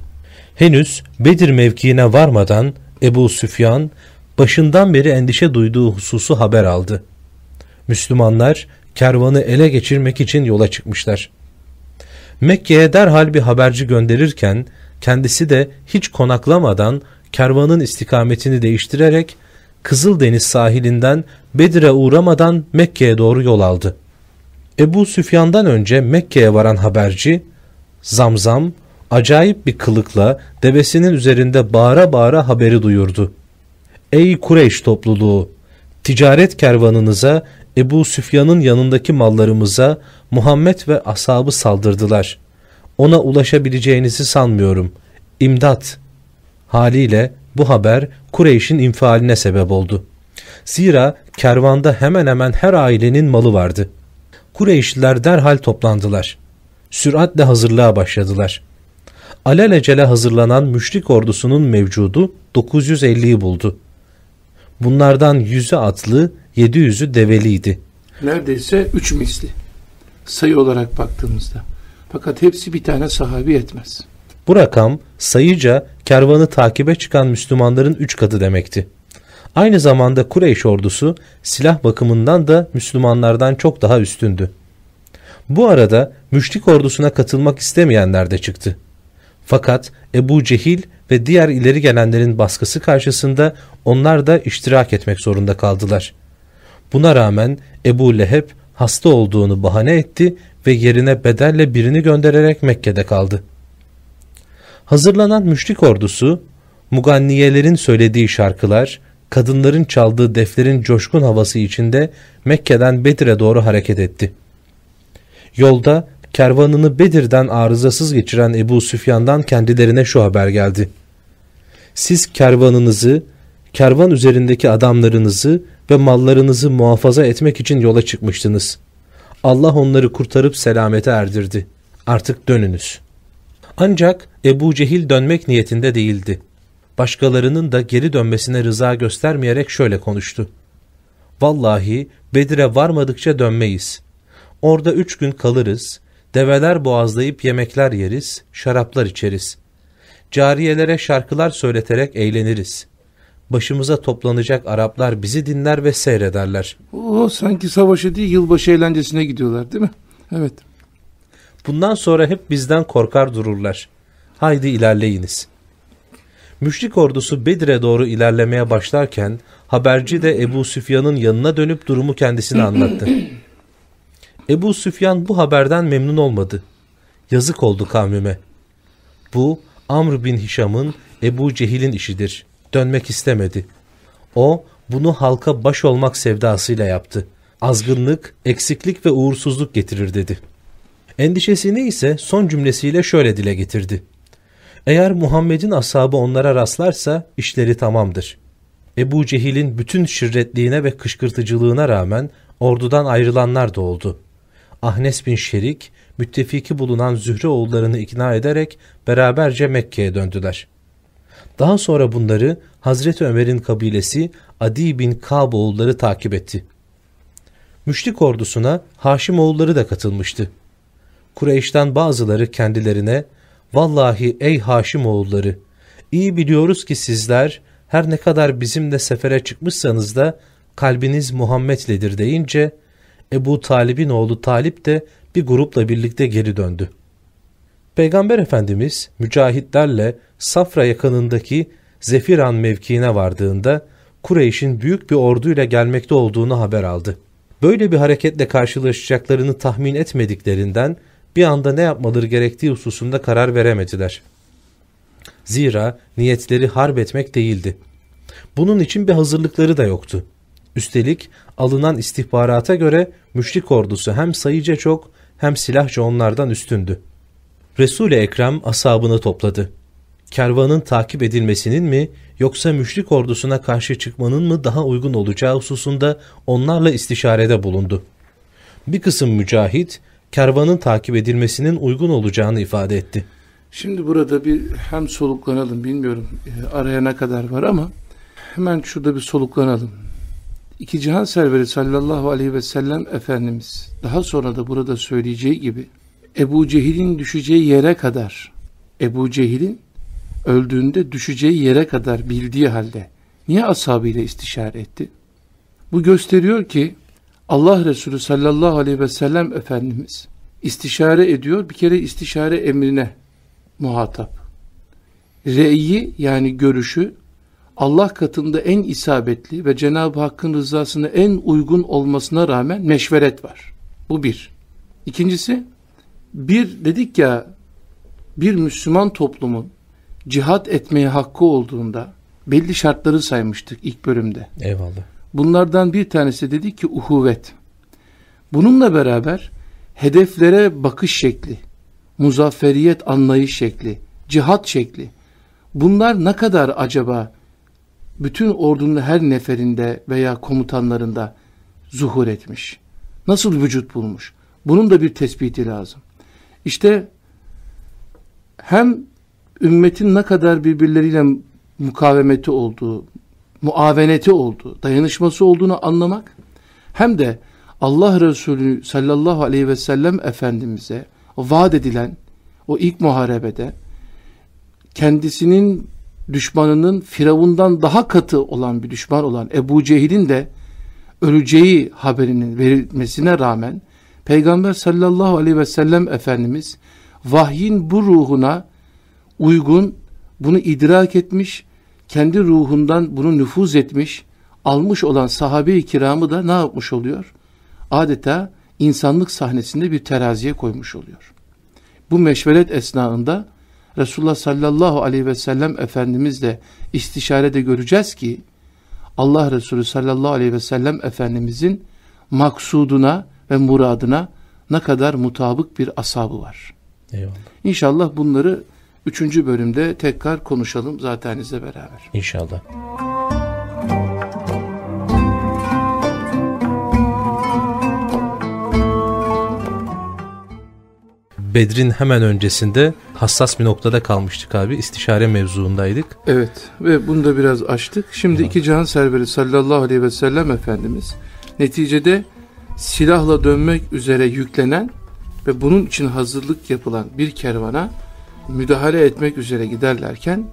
Henüz Bedir mevkiine varmadan Ebu Süfyan başından beri endişe duyduğu hususu haber aldı. Müslümanlar kervanı ele geçirmek için yola çıkmışlar. Mekke'ye derhal bir haberci gönderirken kendisi de hiç konaklamadan kervanın istikametini değiştirerek Kızıldeniz sahilinden Bedir'e uğramadan Mekke'ye doğru yol aldı. Ebu Süfyan'dan önce Mekke'ye varan haberci Zamzam acayip bir kılıkla devesinin üzerinde bağıra bağıra haberi duyurdu. Ey Kureyş topluluğu! Ticaret kervanınıza, Ebu Süfyan'ın yanındaki mallarımıza Muhammed ve ashabı saldırdılar. Ona ulaşabileceğinizi sanmıyorum. İmdat! Haliyle bu haber Kureyş'in infialine sebep oldu. Zira kervanda hemen hemen her ailenin malı vardı. Kureyşliler derhal toplandılar. Süratle hazırlığa başladılar. Alelacele hazırlanan müşrik ordusunun mevcudu 950'yi buldu. Bunlardan yüzü atlı, 700'ü develiydi. Neredeyse üç misli sayı olarak baktığımızda. Fakat hepsi bir tane sahabi etmez. Bu rakam sayıca kervanı takibe çıkan Müslümanların üç katı demekti. Aynı zamanda Kureyş ordusu silah bakımından da Müslümanlardan çok daha üstündü. Bu arada müşrik ordusuna katılmak istemeyenler de çıktı. Fakat Ebu Cehil ve diğer ileri gelenlerin baskısı karşısında onlar da iştirak etmek zorunda kaldılar. Buna rağmen Ebu Leheb hasta olduğunu bahane etti ve yerine bedelle birini göndererek Mekke'de kaldı. Hazırlanan müşrik ordusu, muganniyelerin söylediği şarkılar, kadınların çaldığı deflerin coşkun havası içinde Mekke'den Bedir'e doğru hareket etti. Yolda kervanını Bedir'den arızasız geçiren Ebu Süfyan'dan kendilerine şu haber geldi. Siz kervanınızı, kervan üzerindeki adamlarınızı ve mallarınızı muhafaza etmek için yola çıkmıştınız. Allah onları kurtarıp selamete erdirdi. Artık dönünüz. Ancak Ebu Cehil dönmek niyetinde değildi. Başkalarının da geri dönmesine rıza göstermeyerek şöyle konuştu. Vallahi Bedir'e varmadıkça dönmeyiz. Orada üç gün kalırız, develer boğazlayıp yemekler yeriz, şaraplar içeriz. Cariyelere şarkılar söyleterek eğleniriz. Başımıza toplanacak Araplar bizi dinler ve seyrederler. Oo, sanki savaşı değil yılbaşı eğlencesine gidiyorlar değil mi? Evet. Bundan sonra hep bizden korkar dururlar. Haydi ilerleyiniz. Müşrik ordusu Bedir'e doğru ilerlemeye başlarken haberci de Ebu Süfyan'ın yanına dönüp durumu kendisine anlattı. Ebu Süfyan bu haberden memnun olmadı. Yazık oldu kavmime. Bu Amr bin Hişam'ın Ebu Cehil'in işidir. Dönmek istemedi. O bunu halka baş olmak sevdasıyla yaptı. Azgınlık, eksiklik ve uğursuzluk getirir dedi. Endişesini ise son cümlesiyle şöyle dile getirdi. Eğer Muhammed'in ashabı onlara rastlarsa işleri tamamdır. Ebu Cehil'in bütün şirretliğine ve kışkırtıcılığına rağmen ordudan ayrılanlar da oldu. Ahnes bin Şerik, müttefiki bulunan Zühre oğullarını ikna ederek beraberce Mekke'ye döndüler. Daha sonra bunları Hazreti Ömer'in kabilesi Adi bin Kab oğulları takip etti. Müşrik ordusuna Haşim oğulları da katılmıştı. Kureyş'ten bazıları kendilerine Vallahi ey Haşim oğulları iyi biliyoruz ki sizler her ne kadar bizimle sefere çıkmışsanız da kalbiniz Muhammed'ledir deyince Ebu Talib'in oğlu Talip de bir grupla birlikte geri döndü. Peygamber Efendimiz mücahitlerle Safra yakınındaki Zefiran mevkiine vardığında Kureyş'in büyük bir orduyla gelmekte olduğunu haber aldı. Böyle bir hareketle karşılaşacaklarını tahmin etmediklerinden bir anda ne yapmaları gerektiği hususunda karar veremediler. Zira niyetleri harp etmek değildi. Bunun için bir hazırlıkları da yoktu. Üstelik alınan istihbarata göre müşrik ordusu hem sayıca çok hem silahça onlardan üstündü. Resul-i Ekrem asabını topladı. Kervanın takip edilmesinin mi yoksa müşrik ordusuna karşı çıkmanın mı daha uygun olacağı hususunda onlarla istişarede bulundu. Bir kısım mücahit kervanın takip edilmesinin uygun olacağını ifade etti. Şimdi burada bir hem soluklanalım bilmiyorum e, araya ne kadar var ama hemen şurada bir soluklanalım. İki cihan serveri sallallahu aleyhi ve sellem Efendimiz daha sonra da burada söyleyeceği gibi Ebu Cehil'in düşeceği yere kadar Ebu Cehil'in öldüğünde düşeceği yere kadar bildiği halde niye ashabıyla istişare etti? Bu gösteriyor ki Allah Resulü sallallahu aleyhi ve sellem Efendimiz istişare ediyor. Bir kere istişare emrine muhatap. Re'yi yani görüşü Allah katında en isabetli ve Cenab-ı Hakk'ın rızasına en uygun olmasına rağmen meşveret var. Bu bir. İkincisi, bir dedik ya, bir Müslüman toplumun cihat etmeye hakkı olduğunda belli şartları saymıştık ilk bölümde. Eyvallah. Bunlardan bir tanesi dedi ki uhuvvet. Bununla beraber hedeflere bakış şekli, muzafferiyet anlayış şekli, cihat şekli. Bunlar ne kadar acaba bütün ordunun her neferinde veya komutanlarında zuhur etmiş? Nasıl vücut bulmuş? Bunun da bir tespiti lazım. İşte hem ümmetin ne kadar birbirleriyle mukavemeti olduğu, muaveneti olduğu, dayanışması olduğunu anlamak hem de Allah Resulü sallallahu aleyhi ve sellem Efendimiz'e vaat edilen o ilk muharebede kendisinin düşmanının Firavundan daha katı olan bir düşman olan Ebu Cehil'in de öleceği haberinin verilmesine rağmen Peygamber sallallahu aleyhi ve sellem Efendimiz vahyin bu ruhuna uygun bunu idrak etmiş, kendi ruhundan bunu nüfuz etmiş, almış olan sahabe-i kiramı da ne yapmış oluyor? Adeta insanlık sahnesinde bir teraziye koymuş oluyor. Bu meşveret esnasında Resulullah sallallahu aleyhi ve sellem Efendimizle istişarede göreceğiz ki Allah Resulü sallallahu aleyhi ve sellem Efendimizin maksuduna ve muradına ne kadar mutabık bir asabı var. Eyvallah. İnşallah bunları üçüncü bölümde tekrar konuşalım zaten sizle beraber. İnşallah. Bedrin hemen öncesinde hassas bir noktada kalmıştık abi. İstişare mevzuundaydık. Evet ve bunu da biraz açtık. Şimdi iki can serveri sallallahu aleyhi ve sellem Efendimiz neticede silahla dönmek üzere yüklenen ve bunun için hazırlık yapılan bir kervana müdahale etmek üzere giderlerken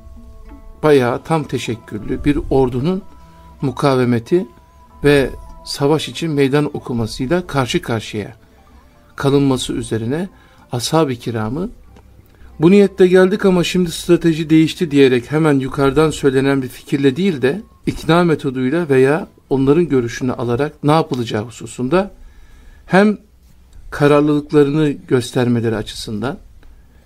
bayağı tam teşekkürlü bir ordunun mukavemeti ve savaş için meydan okumasıyla karşı karşıya kalınması üzerine ashab-ı kiramı bu niyette geldik ama şimdi strateji değişti diyerek hemen yukarıdan söylenen bir fikirle değil de ikna metoduyla veya onların görüşünü alarak ne yapılacağı hususunda hem kararlılıklarını göstermeleri açısından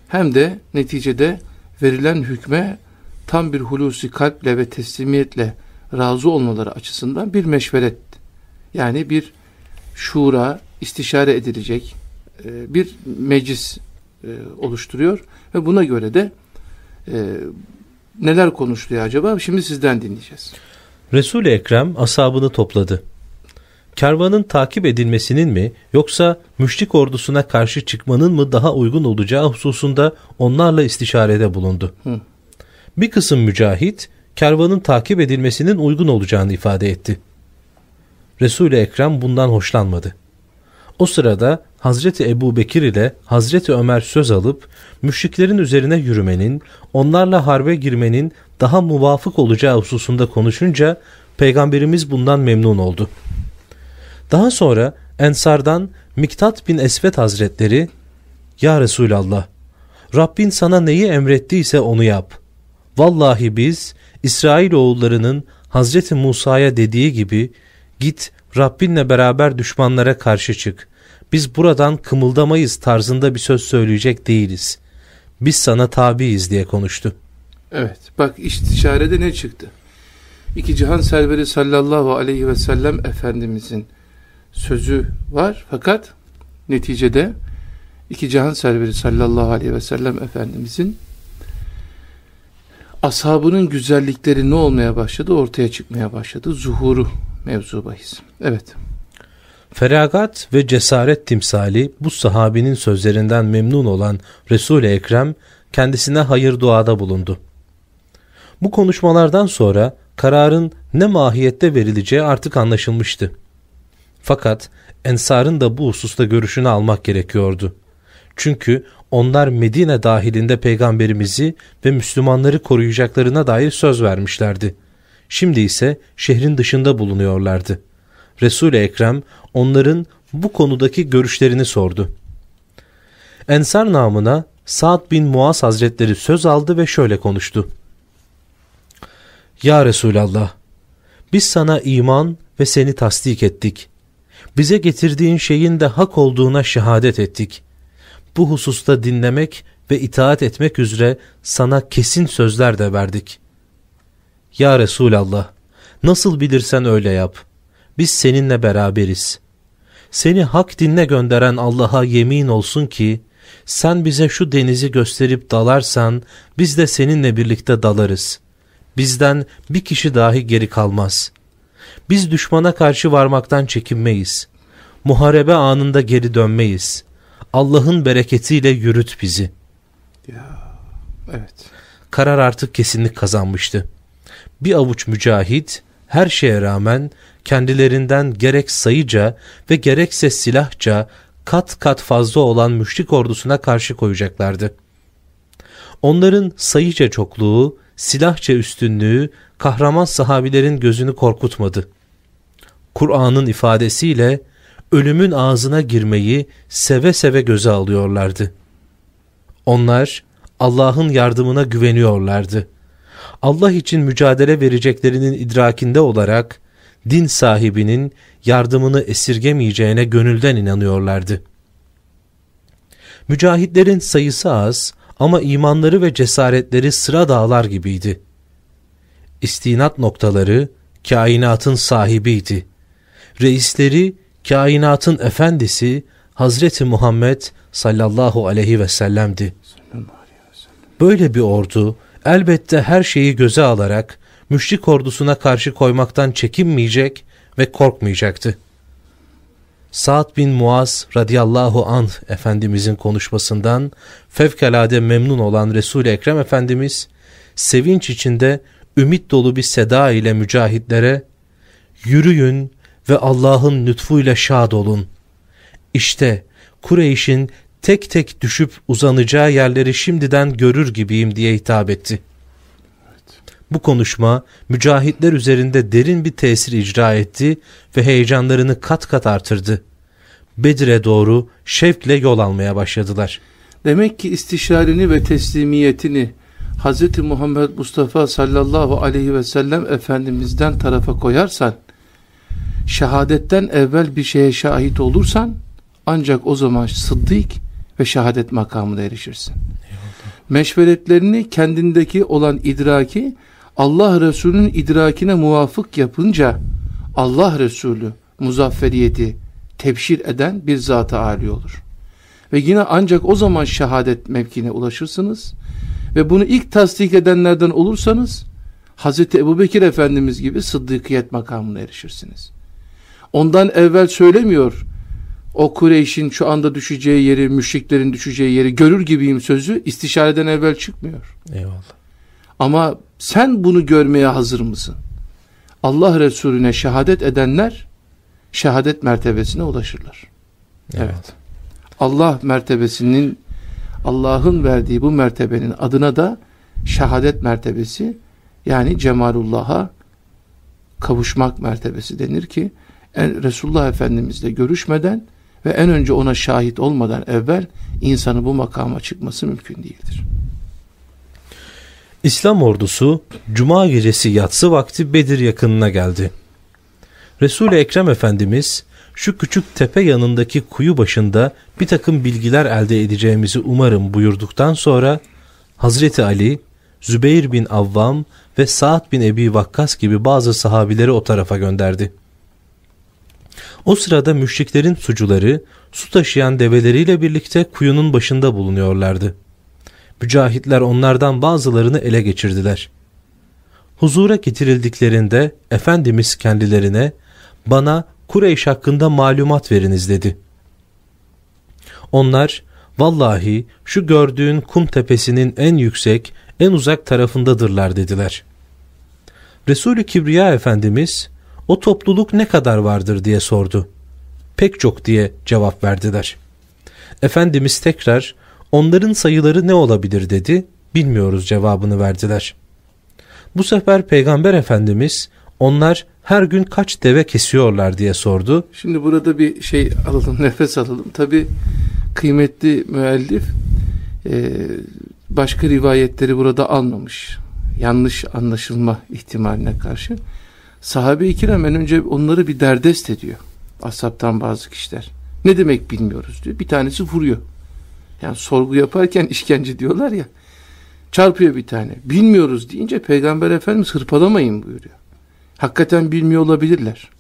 hem de neticede verilen hükme tam bir hulusi kalple ve teslimiyetle razı olmaları açısından bir meşveret yani bir şura istişare edilecek e, bir meclis e, oluşturuyor ve buna göre de e, neler konuşuluyor acaba şimdi sizden dinleyeceğiz. Resul-i Ekrem asabını topladı. Kervanın takip edilmesinin mi yoksa müşrik ordusuna karşı çıkmanın mı daha uygun olacağı hususunda onlarla istişarede bulundu. Hı. Bir kısım mücahit kervanın takip edilmesinin uygun olacağını ifade etti. Resul-i Ekrem bundan hoşlanmadı. O sırada Hazreti Ebu Bekir ile Hazreti Ömer söz alıp müşriklerin üzerine yürümenin, onlarla harbe girmenin daha muvafık olacağı hususunda konuşunca Peygamberimiz bundan memnun oldu. Daha sonra Ensardan Miktat bin Esvet Hazretleri Ya Resulallah Rabbin sana neyi emrettiyse onu yap. Vallahi biz İsrail oğullarının Hazreti Musa'ya dediği gibi git Rabbinle beraber düşmanlara karşı çık. Biz buradan kımıldamayız tarzında bir söz söyleyecek değiliz. Biz sana tabiiz diye konuştu. Evet bak istişarede ne çıktı? İki cihan serveri sallallahu aleyhi ve sellem Efendimizin sözü var fakat neticede iki cihan serveri sallallahu aleyhi ve sellem Efendimizin ashabının güzellikleri ne olmaya başladı? Ortaya çıkmaya başladı. Zuhuru mevzu bahis. Evet. Feragat ve cesaret timsali bu sahabinin sözlerinden memnun olan Resul-i Ekrem kendisine hayır duada bulundu. Bu konuşmalardan sonra kararın ne mahiyette verileceği artık anlaşılmıştı. Fakat Ensar'ın da bu hususta görüşünü almak gerekiyordu. Çünkü onlar Medine dahilinde peygamberimizi ve Müslümanları koruyacaklarına dair söz vermişlerdi. Şimdi ise şehrin dışında bulunuyorlardı. Resul-i Ekrem onların bu konudaki görüşlerini sordu. Ensar namına Sa'd bin Muaz Hazretleri söz aldı ve şöyle konuştu. Ya Resulallah, biz sana iman ve seni tasdik ettik. Bize getirdiğin şeyin de hak olduğuna şehadet ettik. Bu hususta dinlemek ve itaat etmek üzere sana kesin sözler de verdik. Ya Resulallah, nasıl bilirsen öyle yap. Biz seninle beraberiz. Seni hak dinle gönderen Allah'a yemin olsun ki, sen bize şu denizi gösterip dalarsan, biz de seninle birlikte dalarız. Bizden bir kişi dahi geri kalmaz. Biz düşmana karşı varmaktan çekinmeyiz. Muharebe anında geri dönmeyiz. Allah'ın bereketiyle yürüt bizi. Ya, evet. Karar artık kesinlik kazanmıştı. Bir avuç mücahit her şeye rağmen kendilerinden gerek sayıca ve gerekse silahça kat kat fazla olan müşrik ordusuna karşı koyacaklardı. Onların sayıca çokluğu, silahça üstünlüğü kahraman sahabilerin gözünü korkutmadı. Kur'an'ın ifadesiyle ölümün ağzına girmeyi seve seve göze alıyorlardı. Onlar Allah'ın yardımına güveniyorlardı. Allah için mücadele vereceklerinin idrakinde olarak din sahibinin yardımını esirgemeyeceğine gönülden inanıyorlardı. Mücahitlerin sayısı az ama imanları ve cesaretleri sıra dağlar gibiydi. İstinat noktaları kainatın sahibiydi. Reisleri kainatın efendisi Hazreti Muhammed sallallahu aleyhi ve sellem'di. Böyle bir ordu elbette her şeyi göze alarak müşrik ordusuna karşı koymaktan çekinmeyecek ve korkmayacaktı. Sa'd bin Muaz radıyallahu anh Efendimizin konuşmasından fevkalade memnun olan Resul-i Ekrem Efendimiz sevinç içinde ümit dolu bir seda ile mücahitlere yürüyün ve Allah'ın lütfuyla şad olun. İşte Kureyş'in tek tek düşüp uzanacağı yerleri şimdiden görür gibiyim diye hitap etti. Bu konuşma mücahitler üzerinde derin bir tesir icra etti ve heyecanlarını kat kat artırdı. Bedir'e doğru şevkle yol almaya başladılar. Demek ki istişareni ve teslimiyetini Hz. Muhammed Mustafa sallallahu aleyhi ve sellem Efendimiz'den tarafa koyarsan, şehadetten evvel bir şeye şahit olursan, ancak o zaman sıddık ve şehadet makamına erişirsin. Meşveretlerini kendindeki olan idraki Allah Resulü'nün idrakine muvafık yapınca Allah Resulü muzafferiyeti tebşir eden bir zat-ı âli olur. Ve yine ancak o zaman şehadet mevkine ulaşırsınız ve bunu ilk tasdik edenlerden olursanız Hz. Ebu Bekir Efendimiz gibi sıddıkiyet makamına erişirsiniz. Ondan evvel söylemiyor o Kureyş'in şu anda düşeceği yeri, müşriklerin düşeceği yeri görür gibiyim sözü istişareden evvel çıkmıyor. Eyvallah. Ama sen bunu görmeye hazır mısın? Allah Resulüne şehadet edenler şehadet mertebesine ulaşırlar. Evet. evet. Allah mertebesinin Allah'ın verdiği bu mertebenin adına da şehadet mertebesi yani cemalullah'a kavuşmak mertebesi denir ki Resulullah Efendimizle görüşmeden ve en önce ona şahit olmadan evvel insanın bu makama çıkması mümkün değildir. İslam ordusu cuma gecesi yatsı vakti Bedir yakınına geldi. Resul-i Ekrem Efendimiz şu küçük tepe yanındaki kuyu başında bir takım bilgiler elde edeceğimizi umarım buyurduktan sonra Hazreti Ali, Zübeyir bin Avvam ve Sa'd bin Ebi Vakkas gibi bazı sahabileri o tarafa gönderdi. O sırada müşriklerin sucuları su taşıyan develeriyle birlikte kuyunun başında bulunuyorlardı. Mücahitler onlardan bazılarını ele geçirdiler. Huzura getirildiklerinde Efendimiz kendilerine bana Kureyş hakkında malumat veriniz dedi. Onlar vallahi şu gördüğün kum tepesinin en yüksek en uzak tarafındadırlar dediler. Resulü Kibriya Efendimiz o topluluk ne kadar vardır diye sordu. Pek çok diye cevap verdiler. Efendimiz tekrar onların sayıları ne olabilir dedi. Bilmiyoruz cevabını verdiler. Bu sefer Peygamber Efendimiz onlar her gün kaç deve kesiyorlar diye sordu. Şimdi burada bir şey alalım nefes alalım. Tabi kıymetli müellif e, başka rivayetleri burada almamış. Yanlış anlaşılma ihtimaline karşı. Sahabe-i kiram en önce onları bir derdest ediyor. Asaptan bazı kişiler. Ne demek bilmiyoruz diyor. Bir tanesi vuruyor. Yani sorgu yaparken işkence diyorlar ya. Çarpıyor bir tane. Bilmiyoruz deyince Peygamber Efendimiz hırpalamayın buyuruyor. Hakikaten bilmiyor olabilirler.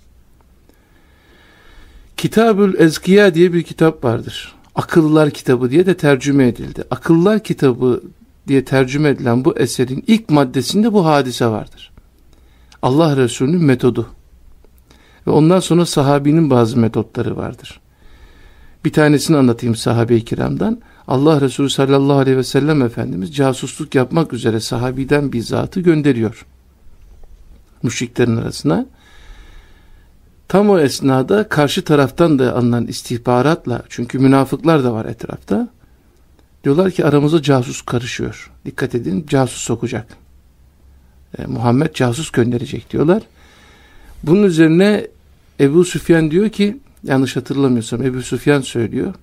Kitabül Ezkiya diye bir kitap vardır. Akıllılar kitabı diye de tercüme edildi. Akıllılar kitabı diye tercüme edilen bu eserin ilk maddesinde bu hadise vardır. Allah Resulü'nün metodu. Ve ondan sonra sahabinin bazı metotları vardır. Bir tanesini anlatayım sahabe-i kiramdan. Allah Resulü sallallahu aleyhi ve sellem Efendimiz casusluk yapmak üzere sahabiden bir zatı gönderiyor. Müşriklerin arasına. Tam o esnada karşı taraftan da alınan istihbaratla çünkü münafıklar da var etrafta. Diyorlar ki aramıza casus karışıyor. Dikkat edin casus sokacak. E, Muhammed casus gönderecek diyorlar. Bunun üzerine Ebu Süfyan diyor ki yanlış hatırlamıyorsam Ebu Süfyan söylüyor.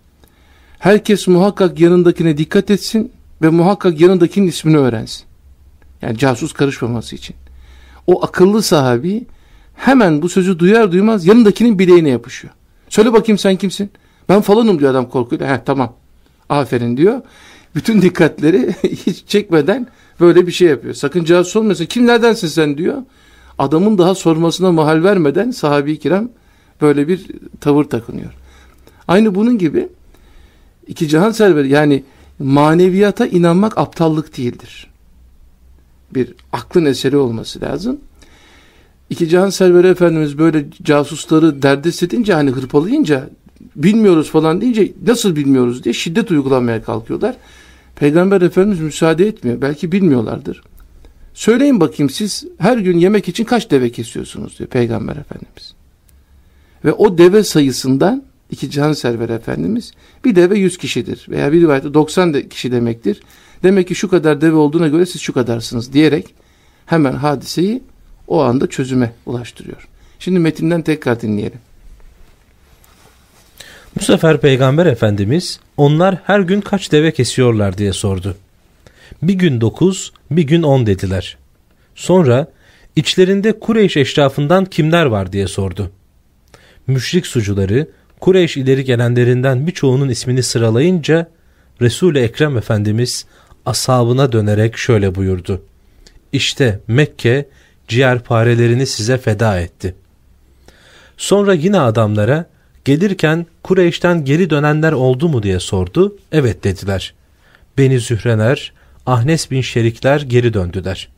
Herkes muhakkak yanındakine dikkat etsin ve muhakkak yanındakinin ismini öğrensin. Yani casus karışmaması için. O akıllı sahabi hemen bu sözü duyar duymaz yanındakinin bileğine yapışıyor. Söyle bakayım sen kimsin? Ben falanım diyor adam korkuyla. Heh tamam. Aferin diyor. Bütün dikkatleri hiç çekmeden böyle bir şey yapıyor. Sakın casus olmasın. Kimlerdensin sen diyor. Adamın daha sormasına mahal vermeden sahabi kiram böyle bir tavır takınıyor. Aynı bunun gibi iki cihan serveri yani maneviyata inanmak aptallık değildir. Bir aklın eseri olması lazım. İki cihan serveri efendimiz böyle casusları derdest edince hani hırpalayınca bilmiyoruz falan deyince nasıl bilmiyoruz diye şiddet uygulamaya kalkıyorlar. Peygamber Efendimiz müsaade etmiyor. Belki bilmiyorlardır. Söyleyin bakayım siz her gün yemek için kaç deve kesiyorsunuz diyor Peygamber Efendimiz. Ve o deve sayısından iki can server Efendimiz bir deve yüz kişidir veya bir rivayette 90 kişi demektir. Demek ki şu kadar deve olduğuna göre siz şu kadarsınız diyerek hemen hadiseyi o anda çözüme ulaştırıyor. Şimdi metinden tekrar dinleyelim. Bu sefer Peygamber Efendimiz onlar her gün kaç deve kesiyorlar diye sordu. Bir gün dokuz, bir gün on dediler. Sonra içlerinde Kureyş eşrafından kimler var diye sordu. Müşrik sucuları Kureyş ileri gelenlerinden birçoğunun ismini sıralayınca Resul-i Ekrem Efendimiz ashabına dönerek şöyle buyurdu. İşte Mekke ciğerparelerini size feda etti. Sonra yine adamlara gelirken Kureyş'ten geri dönenler oldu mu diye sordu. Evet dediler. Beni Zührener, Ahnes bin Şerikler geri döndüler.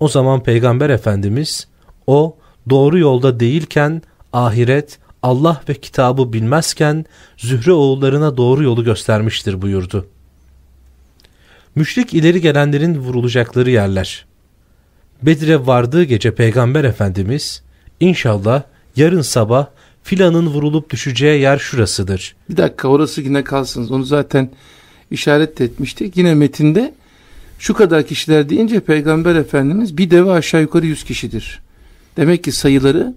O zaman Peygamber Efendimiz o doğru yolda değilken ahiret, Allah ve kitabı bilmezken Zühre oğullarına doğru yolu göstermiştir buyurdu. Müşrik ileri gelenlerin vurulacakları yerler. Bedir'e vardığı gece Peygamber Efendimiz inşallah yarın sabah filanın vurulup düşeceği yer şurasıdır. Bir dakika orası yine kalsın. Onu zaten işaret etmiştik. Yine metinde şu kadar kişiler deyince Peygamber Efendimiz bir deve aşağı yukarı yüz kişidir Demek ki sayıları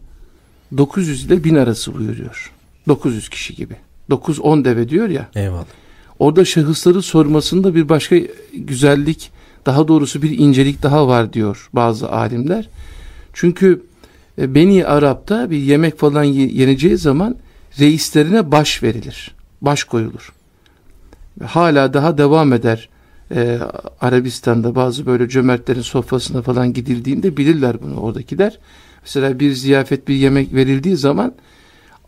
900 ile 1000 arası buyuruyor. 900 kişi gibi. 9-10 deve diyor ya. Eyvallah. Orada şahısları sormasında bir başka güzellik, daha doğrusu bir incelik daha var diyor bazı alimler. Çünkü Beni Arap'ta bir yemek falan yeneceği zaman reislerine baş verilir. Baş koyulur. Hala daha devam eder. Ee, Arabistan'da bazı böyle cömertlerin sofrasına falan gidildiğinde bilirler bunu oradakiler. Mesela bir ziyafet bir yemek verildiği zaman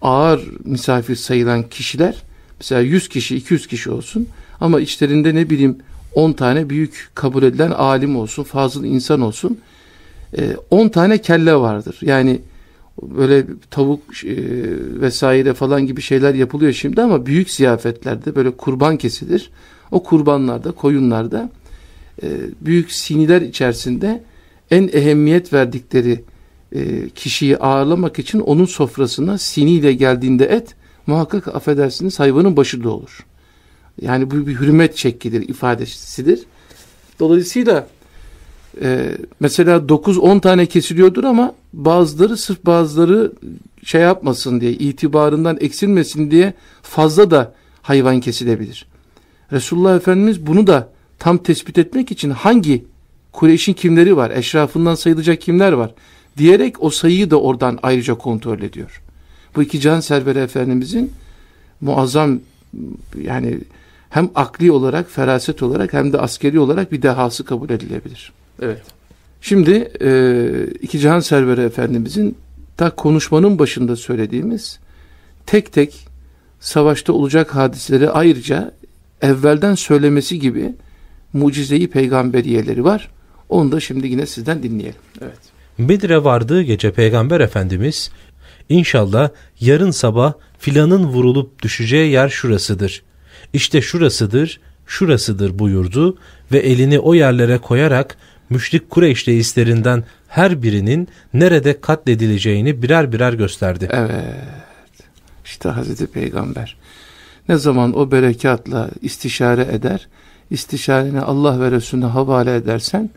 ağır misafir sayılan kişiler mesela 100 kişi 200 kişi olsun ama içlerinde ne bileyim 10 tane büyük kabul edilen alim olsun fazıl insan olsun 10 e, tane kelle vardır. Yani böyle tavuk e, vesaire falan gibi şeyler yapılıyor şimdi ama büyük ziyafetlerde böyle kurban kesilir. O kurbanlarda, koyunlarda e, büyük siniler içerisinde en ehemmiyet verdikleri e, kişiyi ağırlamak için onun sofrasına siniyle geldiğinde et muhakkak affedersiniz hayvanın başında olur. Yani bu bir hürmet şeklidir, ifadesidir. Dolayısıyla e, mesela 9-10 tane kesiliyordur ama bazıları sırf bazıları şey yapmasın diye, itibarından eksilmesin diye fazla da hayvan kesilebilir. Resulullah Efendimiz bunu da tam tespit etmek için hangi Kureyş'in kimleri var, eşrafından sayılacak kimler var diyerek o sayıyı da oradan ayrıca kontrol ediyor. Bu iki can serveri Efendimizin muazzam yani hem akli olarak, feraset olarak hem de askeri olarak bir dehası kabul edilebilir. Evet. Şimdi e, iki cihan serveri Efendimizin ta konuşmanın başında söylediğimiz tek tek savaşta olacak hadiseleri ayrıca evvelden söylemesi gibi mucizeyi peygamberiyeleri var. Onu da şimdi yine sizden dinleyelim. Evet. Bedir'e vardığı gece Peygamber Efendimiz inşallah yarın sabah filanın vurulup düşeceği yer şurasıdır. İşte şurasıdır, şurasıdır buyurdu ve elini o yerlere koyarak müşrik Kureyş reislerinden her birinin nerede katledileceğini birer birer gösterdi. Evet. İşte Hazreti Peygamber ne zaman o berekatla istişare eder, istişareni Allah ve Resulüne havale edersen,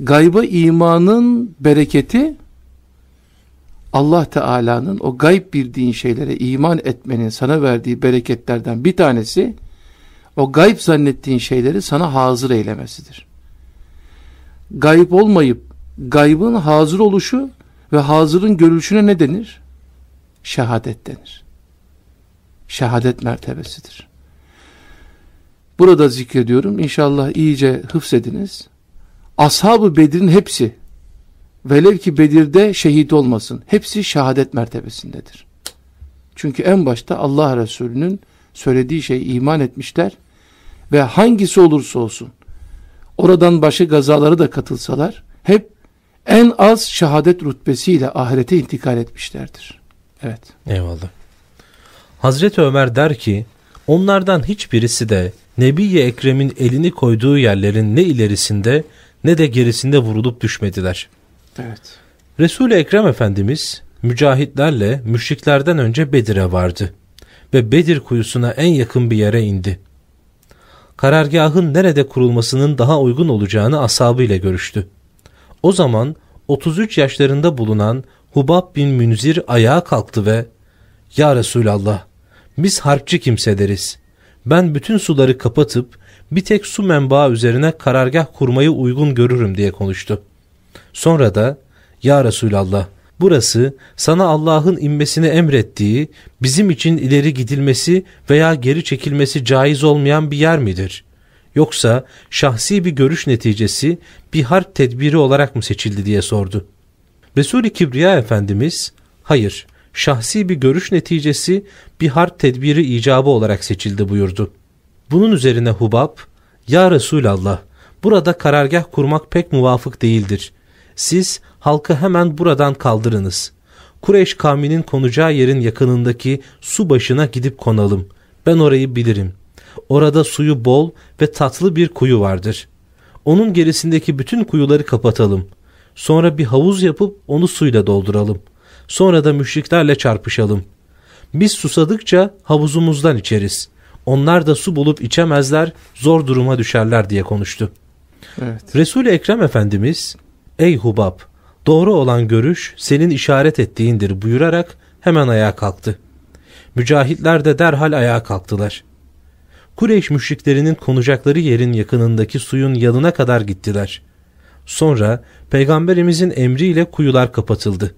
gayba imanın bereketi, Allah Teala'nın o gayb bildiğin şeylere iman etmenin sana verdiği bereketlerden bir tanesi, o gayb zannettiğin şeyleri sana hazır eylemesidir. Gayb olmayıp, gaybın hazır oluşu ve hazırın görülüşüne ne denir? Şehadet denir şehadet mertebesidir. Burada zikrediyorum. İnşallah iyice hıfzediniz. Ashab-ı Bedir'in hepsi velev ki Bedir'de şehit olmasın. Hepsi şehadet mertebesindedir. Çünkü en başta Allah Resulü'nün söylediği şey iman etmişler ve hangisi olursa olsun oradan başka gazaları da katılsalar hep en az şehadet rütbesiyle ahirete intikal etmişlerdir. Evet. Eyvallah. Hazreti Ömer der ki, onlardan hiçbirisi de Nebi Ekrem'in elini koyduğu yerlerin ne ilerisinde ne de gerisinde vurulup düşmediler. Evet. Resul-i Ekrem Efendimiz mücahitlerle müşriklerden önce Bedir'e vardı ve Bedir kuyusuna en yakın bir yere indi. Karargahın nerede kurulmasının daha uygun olacağını ashabıyla görüştü. O zaman 33 yaşlarında bulunan Hubab bin Münzir ayağa kalktı ve ''Ya Resulallah, biz harpçi kimseleriz. Ben bütün suları kapatıp bir tek su menbaı üzerine karargah kurmayı uygun görürüm diye konuştu. Sonra da Ya Resulallah burası sana Allah'ın inmesini emrettiği bizim için ileri gidilmesi veya geri çekilmesi caiz olmayan bir yer midir? Yoksa şahsi bir görüş neticesi bir harp tedbiri olarak mı seçildi diye sordu. Resul-i Kibriya Efendimiz hayır şahsi bir görüş neticesi bir harp tedbiri icabı olarak seçildi buyurdu. Bunun üzerine Hubab, Ya Resulallah, burada karargah kurmak pek muvafık değildir. Siz halkı hemen buradan kaldırınız. Kureyş kavminin konacağı yerin yakınındaki su başına gidip konalım. Ben orayı bilirim. Orada suyu bol ve tatlı bir kuyu vardır. Onun gerisindeki bütün kuyuları kapatalım. Sonra bir havuz yapıp onu suyla dolduralım.'' Sonra da müşriklerle çarpışalım. Biz susadıkça havuzumuzdan içeriz. Onlar da su bulup içemezler, zor duruma düşerler diye konuştu. Evet. Resul-i Ekrem Efendimiz, ey Hubab, Doğru olan görüş senin işaret ettiğindir buyurarak hemen ayağa kalktı. Mücahitler de derhal ayağa kalktılar. Kureyş müşriklerinin konacakları yerin yakınındaki suyun yanına kadar gittiler. Sonra peygamberimizin emriyle kuyular kapatıldı.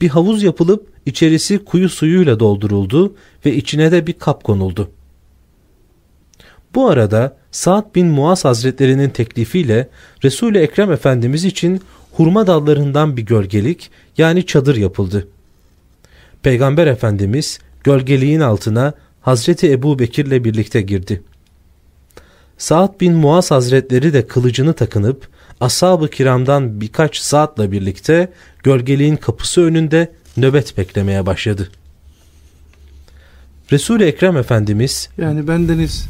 Bir havuz yapılıp içerisi kuyu suyuyla dolduruldu ve içine de bir kap konuldu. Bu arada Sa'd bin Muaz Hazretlerinin teklifiyle Resul-i Ekrem Efendimiz için hurma dallarından bir gölgelik yani çadır yapıldı. Peygamber Efendimiz gölgeliğin altına Hazreti Ebu Bekir'le birlikte girdi. Sa'd bin Muaz Hazretleri de kılıcını takınıp ashab-ı kiramdan birkaç saatla birlikte gölgeliğin kapısı önünde nöbet beklemeye başladı. Resul-i Ekrem Efendimiz yani bendeniz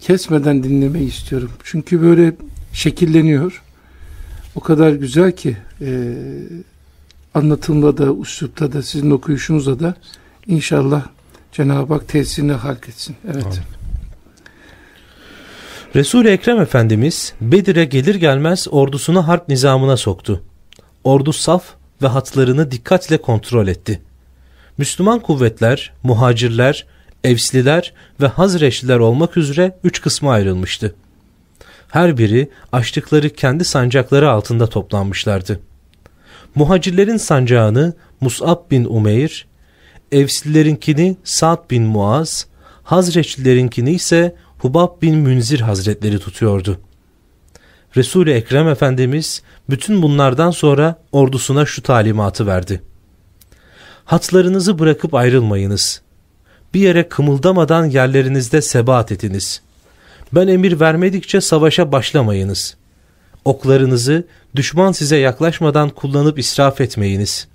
kesmeden dinlemeyi istiyorum. Çünkü böyle şekilleniyor. O kadar güzel ki e, anlatımda da, üslupta da, sizin okuyuşunuzda da inşallah Cenab-ı Hak tesirini halk etsin. Evet. Resul-i Ekrem Efendimiz Bedir'e gelir gelmez ordusunu harp nizamına soktu. Ordu saf ve hatlarını dikkatle kontrol etti. Müslüman kuvvetler, muhacirler, Evsliler ve Hazreçliler olmak üzere üç kısma ayrılmıştı. Her biri açtıkları kendi sancakları altında toplanmışlardı. Muhacirlerin sancağını Mus'ab bin Umeyr, Evslilerinkini Sa'd bin Muaz, Hazreçlilerinkini ise Hubab bin Münzir Hazretleri tutuyordu. Resul-i Ekrem Efendimiz bütün bunlardan sonra ordusuna şu talimatı verdi. Hatlarınızı bırakıp ayrılmayınız. Bir yere kımıldamadan yerlerinizde sebat etiniz. Ben emir vermedikçe savaşa başlamayınız. Oklarınızı düşman size yaklaşmadan kullanıp israf etmeyiniz.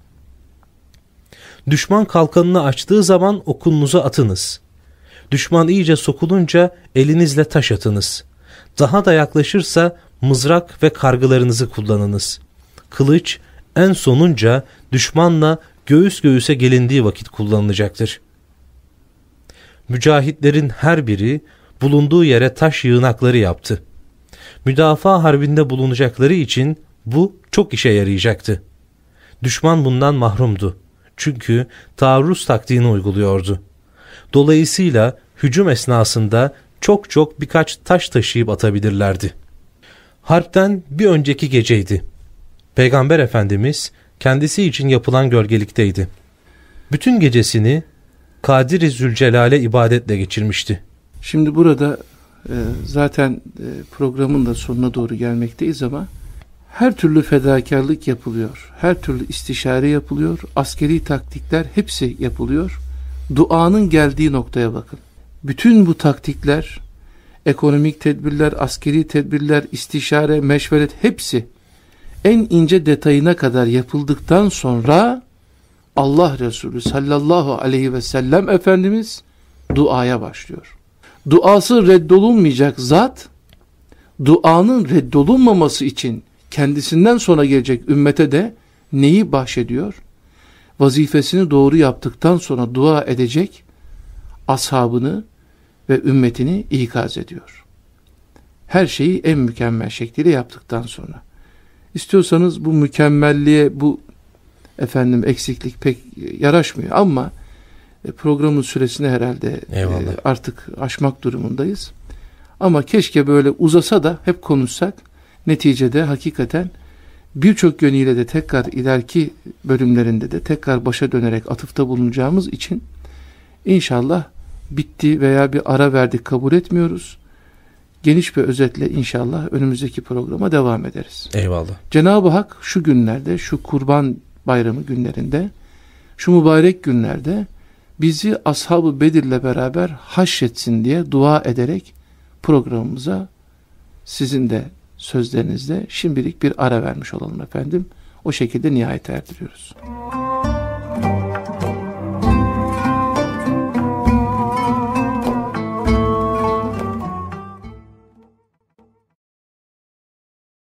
Düşman kalkanını açtığı zaman okununuzu atınız. Düşman iyice sokulunca elinizle taş atınız. Daha da yaklaşırsa mızrak ve kargılarınızı kullanınız. Kılıç en sonunca düşmanla göğüs göğüse gelindiği vakit kullanılacaktır. Mücahitlerin her biri bulunduğu yere taş yığınakları yaptı. Müdafaa harbinde bulunacakları için bu çok işe yarayacaktı. Düşman bundan mahrumdu. Çünkü taarruz taktiğini uyguluyordu. Dolayısıyla hücum esnasında çok çok birkaç taş taşıyıp atabilirlerdi. Harpten bir önceki geceydi. Peygamber Efendimiz kendisi için yapılan gölgelikteydi. Bütün gecesini Kadir-i Zülcelal'e ibadetle geçirmişti. Şimdi burada e, zaten e, programın da sonuna doğru gelmekteyiz ama her türlü fedakarlık yapılıyor. Her türlü istişare yapılıyor. Askeri taktikler hepsi yapılıyor. Duanın geldiği noktaya bakın. Bütün bu taktikler, ekonomik tedbirler, askeri tedbirler, istişare, meşveret hepsi en ince detayına kadar yapıldıktan sonra Allah Resulü sallallahu aleyhi ve sellem Efendimiz duaya başlıyor. Duası reddolunmayacak zat, duanın reddolunmaması için kendisinden sonra gelecek ümmete de neyi bahşediyor? Vazifesini doğru yaptıktan sonra dua edecek ashabını ve ümmetini ikaz ediyor. Her şeyi en mükemmel şekliyle yaptıktan sonra. İstiyorsanız bu mükemmelliğe, bu efendim eksiklik pek yaraşmıyor ama programın süresini herhalde e, Eyvallah. artık aşmak durumundayız. Ama keşke böyle uzasa da hep konuşsak. Neticede hakikaten birçok yönüyle de tekrar ileriki bölümlerinde de tekrar başa dönerek atıfta bulunacağımız için inşallah bitti veya bir ara verdik kabul etmiyoruz. Geniş bir özetle inşallah önümüzdeki programa devam ederiz. Eyvallah. Cenab-ı Hak şu günlerde, şu kurban bayramı günlerinde, şu mübarek günlerde bizi Ashab-ı Bedir'le beraber haşretsin diye dua ederek programımıza sizin de sözlerinizde şimdilik bir ara vermiş olalım efendim. O şekilde nihayet erdiriyoruz. Müzik